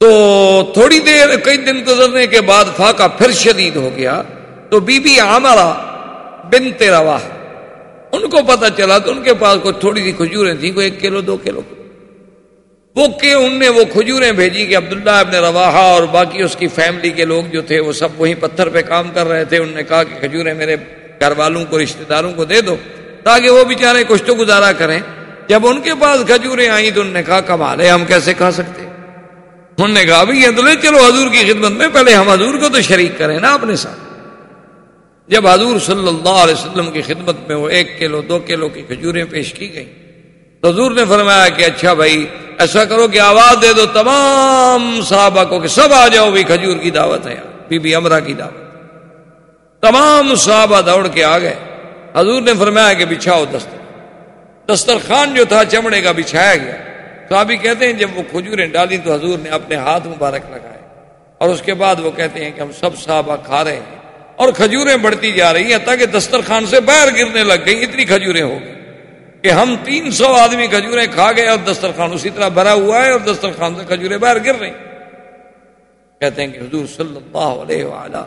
تو تھوڑی دیر کئی دن گزرنے کے بعد فاقہ پھر شدید ہو گیا تو بی بی عامرہ بنت روا ان کو پتا چلا تو ان کے پاس کوئی تھوڑی سی کھجوریں تھیں، کوئی ایک کلو، دو کلو۔ وہ کہ ان نے وہ کھجوریں بھیجی کہ عبداللہ ابن رواحہ اور باقی اس کی فیملی کے لوگ جو تھے وہ سب وہیں پتھر پہ کام کر رہے تھے۔ انہوں نے کہا کہ کھجوریں میرے گھر والوں کو، رشتہ داروں کو دے دو تاکہ وہ بیچارے کچھ تو گزارا کریں۔ جب ان کے پاس کھجوریں آئیں تو انہوں نے کہا کمال ہے ہم کیسے کھا سکتے؟ انہوں نے کہا بھی یہ تو چلو حضور کی خدمت میں، پہلے ہم حضور کو تو شریک کریں نا اپنے ساتھ۔ جب حضور صلی اللہ علیہ وسلم کی خدمت میں وہ ایک کلو، دو کلو کی کھجوریں پیش کی گئیں۔ تو حضور نے فرمایا کہ اچھا بھائی، ایسا کرو کہ آواز دے دو تمام صحابہ کو کہ سب آ جاؤ، بھی کھجور کی دعوت ہے۔ بی بی امرا کی دعوت۔ تمام صحابہ دوڑ کے آ گئے۔ حضور نے فرمایا کہ بچھاؤ دستر۔ دسترخوان جو تھا چمڑے کا بچھایا گیا۔ صحابی کہتے ہیں جب وہ کھجوریں ڈالی تو حضور نے اپنے ہاتھ مبارک لگائے اور اس کے بعد وہ کہتے ہیں کہ ہم سب صحابہ کھا رہے ہیں اور کھجوریں بڑھتی جا رہی ہیں تاکہ دسترخوان سے باہر گرنے لگ گئی اتنی کھجوریں ہو گئی کہ ہم تین سو آدمی کھجوریں کھا گئے اور دسترخوان اسی طرح بھرا ہوا ہے اور دسترخوان سے کھجوریں باہر گر رہی کہتے ہیں کہ حضور صلی اللہ علیہ وآلہ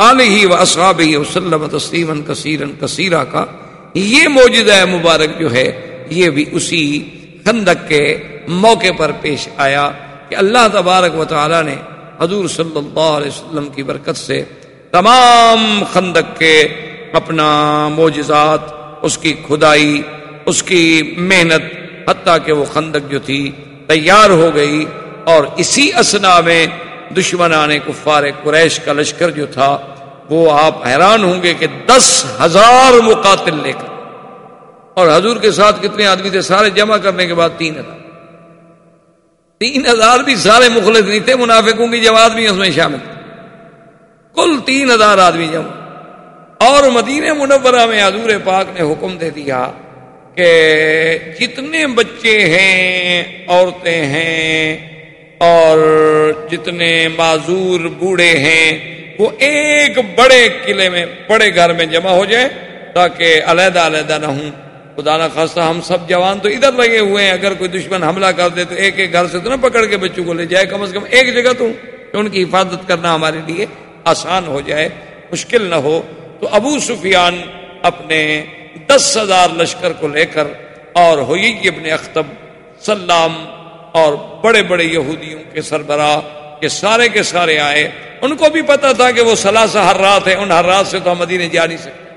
علیہ و اصحاب وسلم تسلیم کثیر کثیرہ کا یہ موجودہ مبارک جو ہے یہ بھی اسی خندق کے موقع پر پیش آیا کہ اللہ تبارک و تعالی نے حضور صلی اللہ علیہ وسلم کی برکت سے تمام خندق کے اپنا معجزات، اس کی کھدائی، اس کی محنت، حتیٰ کہ وہ خندق جو تھی، تیار ہو گئی اور اسی اسنا میں دشمن آنے کفار قریش کا لشکر جو تھا، وہ آپ حیران ہوں گے کہ دس ہزار مقاتل لے کر۔ اور حضور کے ساتھ کتنے آدمی تھے؟ سارے جمع کرنے کے بعد تین ہزار۔ تین ہزار بھی سارے مخلص نہیں تھے، منافقوں کی جماعت بھی اس میں شامل تھے کل تین ہزار آدمی جمع۔ اور مدینہ منورہ میں حضور پاک نے حکم دے دیا کہ جتنے بچے ہیں، عورتیں ہیں، اور جتنے معذور بوڑھے ہیں، وہ ایک بڑے قلعے میں، بڑے گھر میں جمع ہو جائیں تاکہ علیحدہ علیحدہ نہ ہوں۔ خدا نہ خاصہ ہم سب جوان تو ادھر لگے ہوئے ہیں۔ اگر کوئی دشمن حملہ کر دے تو ایک ایک گھر سے تو نہ پکڑ کے بچوں کو لے جائے، کم از کم ایک جگہ تو۔ ان کی حفاظت کرنا ہمارے لیے آسان ہو جائے، مشکل نہ ہو۔ تو ابو سفیان اپنے دس ہزار لشکر کو لے کر اور ہوئی ابن اختب سلام اور بڑے بڑے یہودیوں کے سربراہ کے سارے کے سارے آئے۔ ان کو بھی پتا تھا کہ وہ سلاسہ ہر رات ہے ان ہر رات سے تو ہم مدینے جا نہیں سکتے۔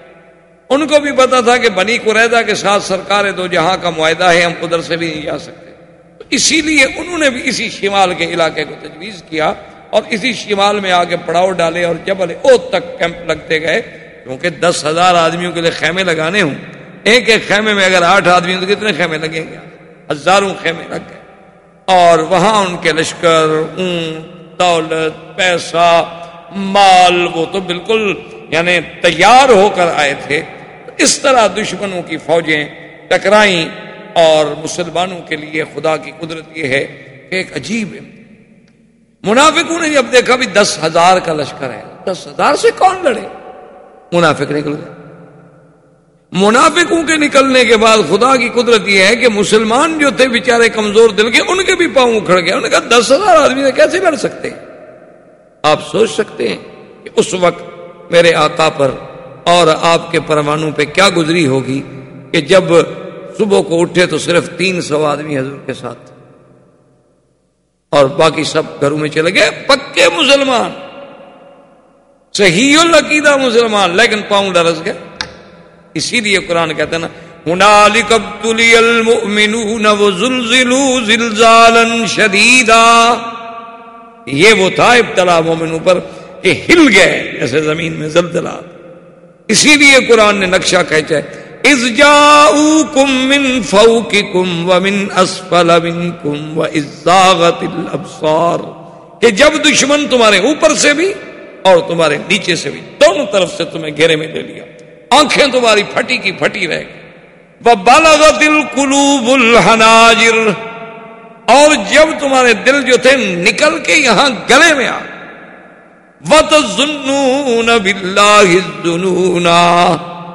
ان کو بھی پتا تھا کہ بنی قریدا کے ساتھ سرکار دو جہاں کا معاہدہ ہے، ہم ادھر سے بھی نہیں جا سکتے۔ تو اسی لیے انہوں نے بھی اسی شمال کے علاقے کو تجویز کیا اور اسی شمال میں آگے پڑاؤ ڈالے اور جبل او تک کیمپ لگتے گئے۔ کیونکہ دس ہزار آدمیوں کے لیے خیمے لگانے ہوں۔ ایک ایک خیمے میں اگر آٹھ آدمی ہوں تو کتنے خیمے لگیں گے؟ ہزاروں خیمے لگ گئے۔ اور وہاں ان کے لشکر، اون، دولت، پیسہ، مال، وہ تو بالکل یعنی تیار ہو کر آئے تھے۔ اس طرح دشمنوں کی فوجیں ٹکرائیں اور مسلمانوں کے لیے خدا کی قدرت یہ ہے کہ ایک عجیب منافقوں نے جب دیکھا بھی دس ہزار کا لشکر ہے۔ دس ہزار سے کون لڑے؟ منافق نکل گئے۔ منافقوں کے نکلنے کے بعد خدا کی قدرت یہ ہے کہ مسلمان جو تھے بیچارے کمزور دل کے، ان کے بھی پاؤں اکھڑ گئے۔ انہوں نے کہا، دس ہزار آدمی سے کیسے لڑ سکتے؟ ہیں آپ سوچ سکتے ہیں کہ اس وقت میرے آقا پر اور آپ کے پروانوں پہ کیا گزری ہوگی کہ جب صبح کو اٹھے تو صرف تین سو آدمی حضور کے ساتھ اور باقی سب گھروں میں چلے گئے۔ پکے مسلمان۔ صحیح العقیدہ مسلمان۔ لیکن پاؤں ڈرس گئے۔ اسی لیے قرآن کہتے ہیں نا شدیدا یہ وہ تھا ابتلا مومنوں پر کہ ہل گئے ایسے زمین میں زلزلہ اسی لیے قرآن نے نقشہ کہتا ہے۔ از جاؤکم من فوقکم ومن اسفل منکم وازاغت الابصار کہ جب دشمن تمہارے اوپر سے بھی اور تمہارے نیچے سے بھی، دونوں طرف سے تمہیں گھیرے میں لے لیا۔ آنکھیں تمہاری پھٹی کی پھٹی رہ گئی۔ وہ بالا دل کلو الحناجر۔ اور جب تمہارے دل جو تھے، نکل کے یہاں گلے میں آ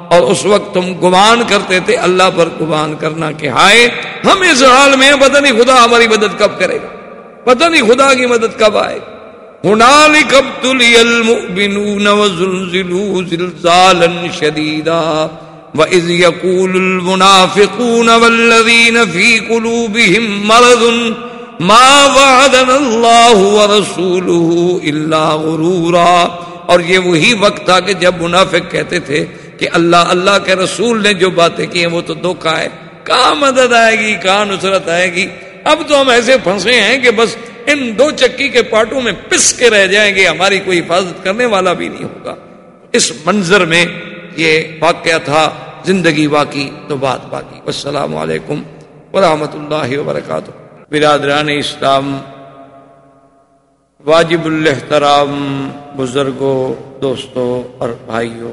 اور اس وقت تم گمان کرتے تھے، اللہ پر گمان کرنا کہ ہائے، ہم اس حال میں پتہ نہیں خدا ہماری مدد کب کرے گا۔ پتہ نہیں خدا کی مدد کب آئے۔ گا هنالك ابتلي المؤمنون وزلزلوا زلزالا شديدا۔ وإذ يقول المنافقون والذين في قلوبهم مرض ما وعدنا اللہ ورسولہ الا غرورا اور یہ وہی وقت تھا کہ جب منافق کہتے تھے کہ اللہ اللہ کے رسول نے جو باتیں کی ہیں، وہ تو دھوکا ہے۔ کہاں مدد آئے گی؟ کہاں نصرت آئے گی؟ اب تو ہم ایسے پھنسے ہیں کہ بس ان دو چکی کے پاٹوں میں پس کے رہ جائیں گے، ہماری کوئی حفاظت کرنے والا بھی نہیں ہوگا۔ اس منظر میں یہ واقعہ تھا، زندگی باقی تو بات باقی۔ السلام علیکم ورحمۃ اللہ وبرکاتہ۔ برادران اسلام واجب الحترام بزرگوں دوستوں اور بھائیوں۔